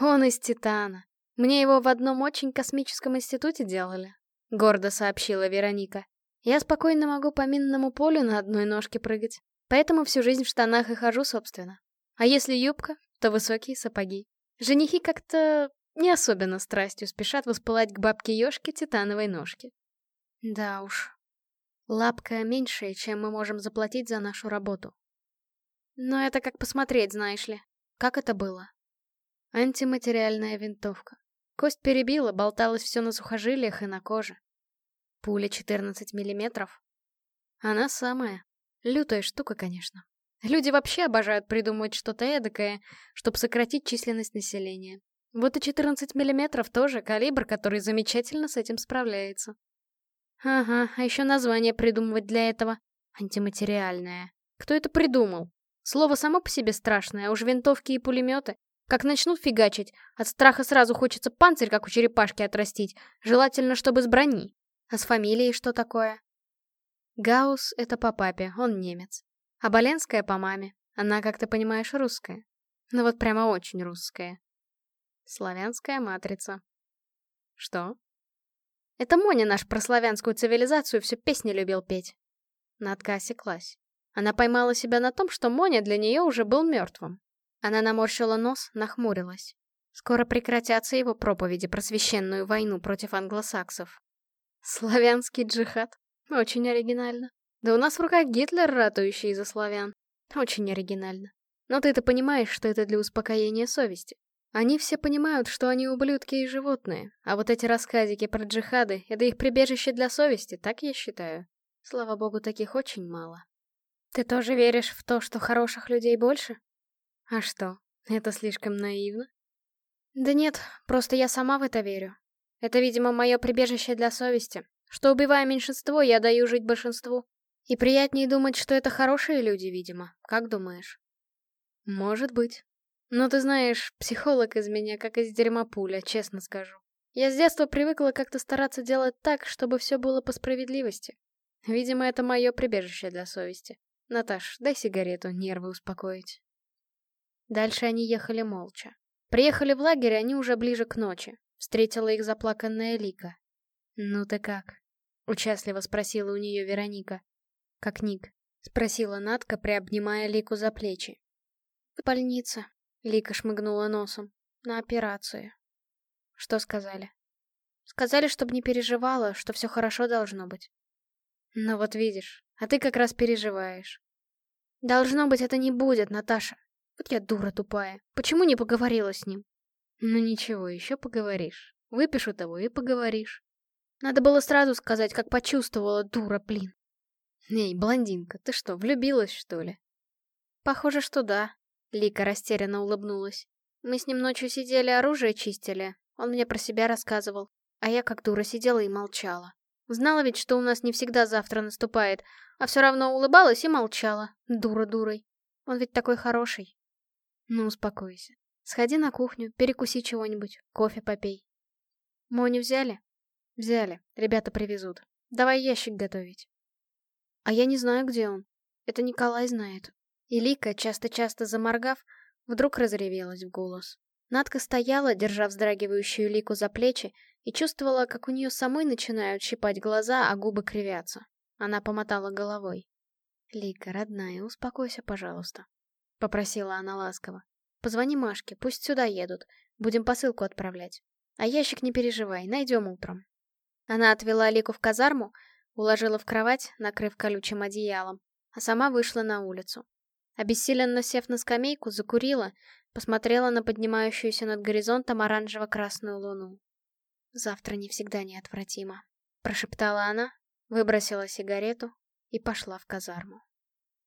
«Он из титана. Мне его в одном очень космическом институте делали», — гордо сообщила Вероника. «Я спокойно могу по минному полю на одной ножке прыгать. Поэтому всю жизнь в штанах и хожу, собственно. А если юбка, то высокие сапоги. Женихи как-то не особенно страстью спешат воспылать к бабке Ёшке титановой ножки. Да уж. Лапка меньшая, чем мы можем заплатить за нашу работу. Но это как посмотреть, знаешь ли. Как это было? Антиматериальная винтовка. Кость перебила, болталось все на сухожилиях и на коже. Пуля 14 миллиметров. Она самая. Лютая штука, конечно. Люди вообще обожают придумывать что-то эдакое, чтобы сократить численность населения. Вот и 14 миллиметров тоже калибр, который замечательно с этим справляется. Ага, а еще название придумывать для этого. Антиматериальное. Кто это придумал? Слово само по себе страшное, а уж винтовки и пулеметы. Как начнут фигачить, от страха сразу хочется панцирь, как у черепашки, отрастить. Желательно, чтобы с брони. А с фамилией что такое? Гаус — это по папе, он немец. А Боленская по маме. Она, как ты понимаешь, русская. Ну вот прямо очень русская. Славянская матрица. Что? Это Моня наш про славянскую цивилизацию все песни любил петь. Надка осеклась. Она поймала себя на том, что Моня для нее уже был мертвым. Она наморщила нос, нахмурилась. Скоро прекратятся его проповеди про священную войну против англосаксов. Славянский джихад. Очень оригинально. Да у нас в руках Гитлер, ратующий за славян. Очень оригинально. Но ты-то понимаешь, что это для успокоения совести. Они все понимают, что они ублюдки и животные, а вот эти рассказики про джихады — это их прибежище для совести, так я считаю. Слава богу, таких очень мало. Ты тоже веришь в то, что хороших людей больше? А что, это слишком наивно? Да нет, просто я сама в это верю. Это, видимо, мое прибежище для совести, что, убивая меньшинство, я даю жить большинству. И приятнее думать, что это хорошие люди, видимо. Как думаешь? Может быть. Но ты знаешь, психолог из меня как из дерьма пуля, честно скажу. Я с детства привыкла как-то стараться делать так, чтобы все было по справедливости. Видимо, это мое прибежище для совести. Наташ, дай сигарету, нервы успокоить. Дальше они ехали молча. Приехали в лагерь они уже ближе к ночи. Встретила их заплаканная Лика. «Ну ты как?» — участливо спросила у нее Вероника. «Как Ник?» — спросила Натка, приобнимая Лику за плечи. «В больнице», Лика шмыгнула носом. На операцию. Что сказали? Сказали, чтобы не переживала, что все хорошо должно быть. Ну вот видишь, а ты как раз переживаешь. Должно быть, это не будет, Наташа. Вот я дура тупая. Почему не поговорила с ним? Ну ничего, еще поговоришь. Выпишу того и поговоришь. Надо было сразу сказать, как почувствовала, дура, блин. Эй, блондинка, ты что, влюбилась, что ли? Похоже, что да. Лика растерянно улыбнулась. Мы с ним ночью сидели, оружие чистили. Он мне про себя рассказывал. А я как дура сидела и молчала. Знала ведь, что у нас не всегда завтра наступает, а все равно улыбалась и молчала. Дура дурой. Он ведь такой хороший. Ну, успокойся. Сходи на кухню, перекуси чего-нибудь, кофе попей. Моню взяли? Взяли, ребята привезут. Давай ящик готовить. А я не знаю, где он. Это Николай знает. И Лика, часто-часто заморгав, вдруг разревелась в голос. Надка стояла, держа вздрагивающую Лику за плечи, и чувствовала, как у нее самой начинают щипать глаза, а губы кривятся. Она помотала головой. «Лика, родная, успокойся, пожалуйста», — попросила она ласково. «Позвони Машке, пусть сюда едут. Будем посылку отправлять. А ящик не переживай, найдем утром». Она отвела Лику в казарму, уложила в кровать, накрыв колючим одеялом, а сама вышла на улицу. Обессиленно сев на скамейку, закурила, посмотрела на поднимающуюся над горизонтом оранжево-красную луну. «Завтра не всегда неотвратимо», — прошептала она, выбросила сигарету и пошла в казарму.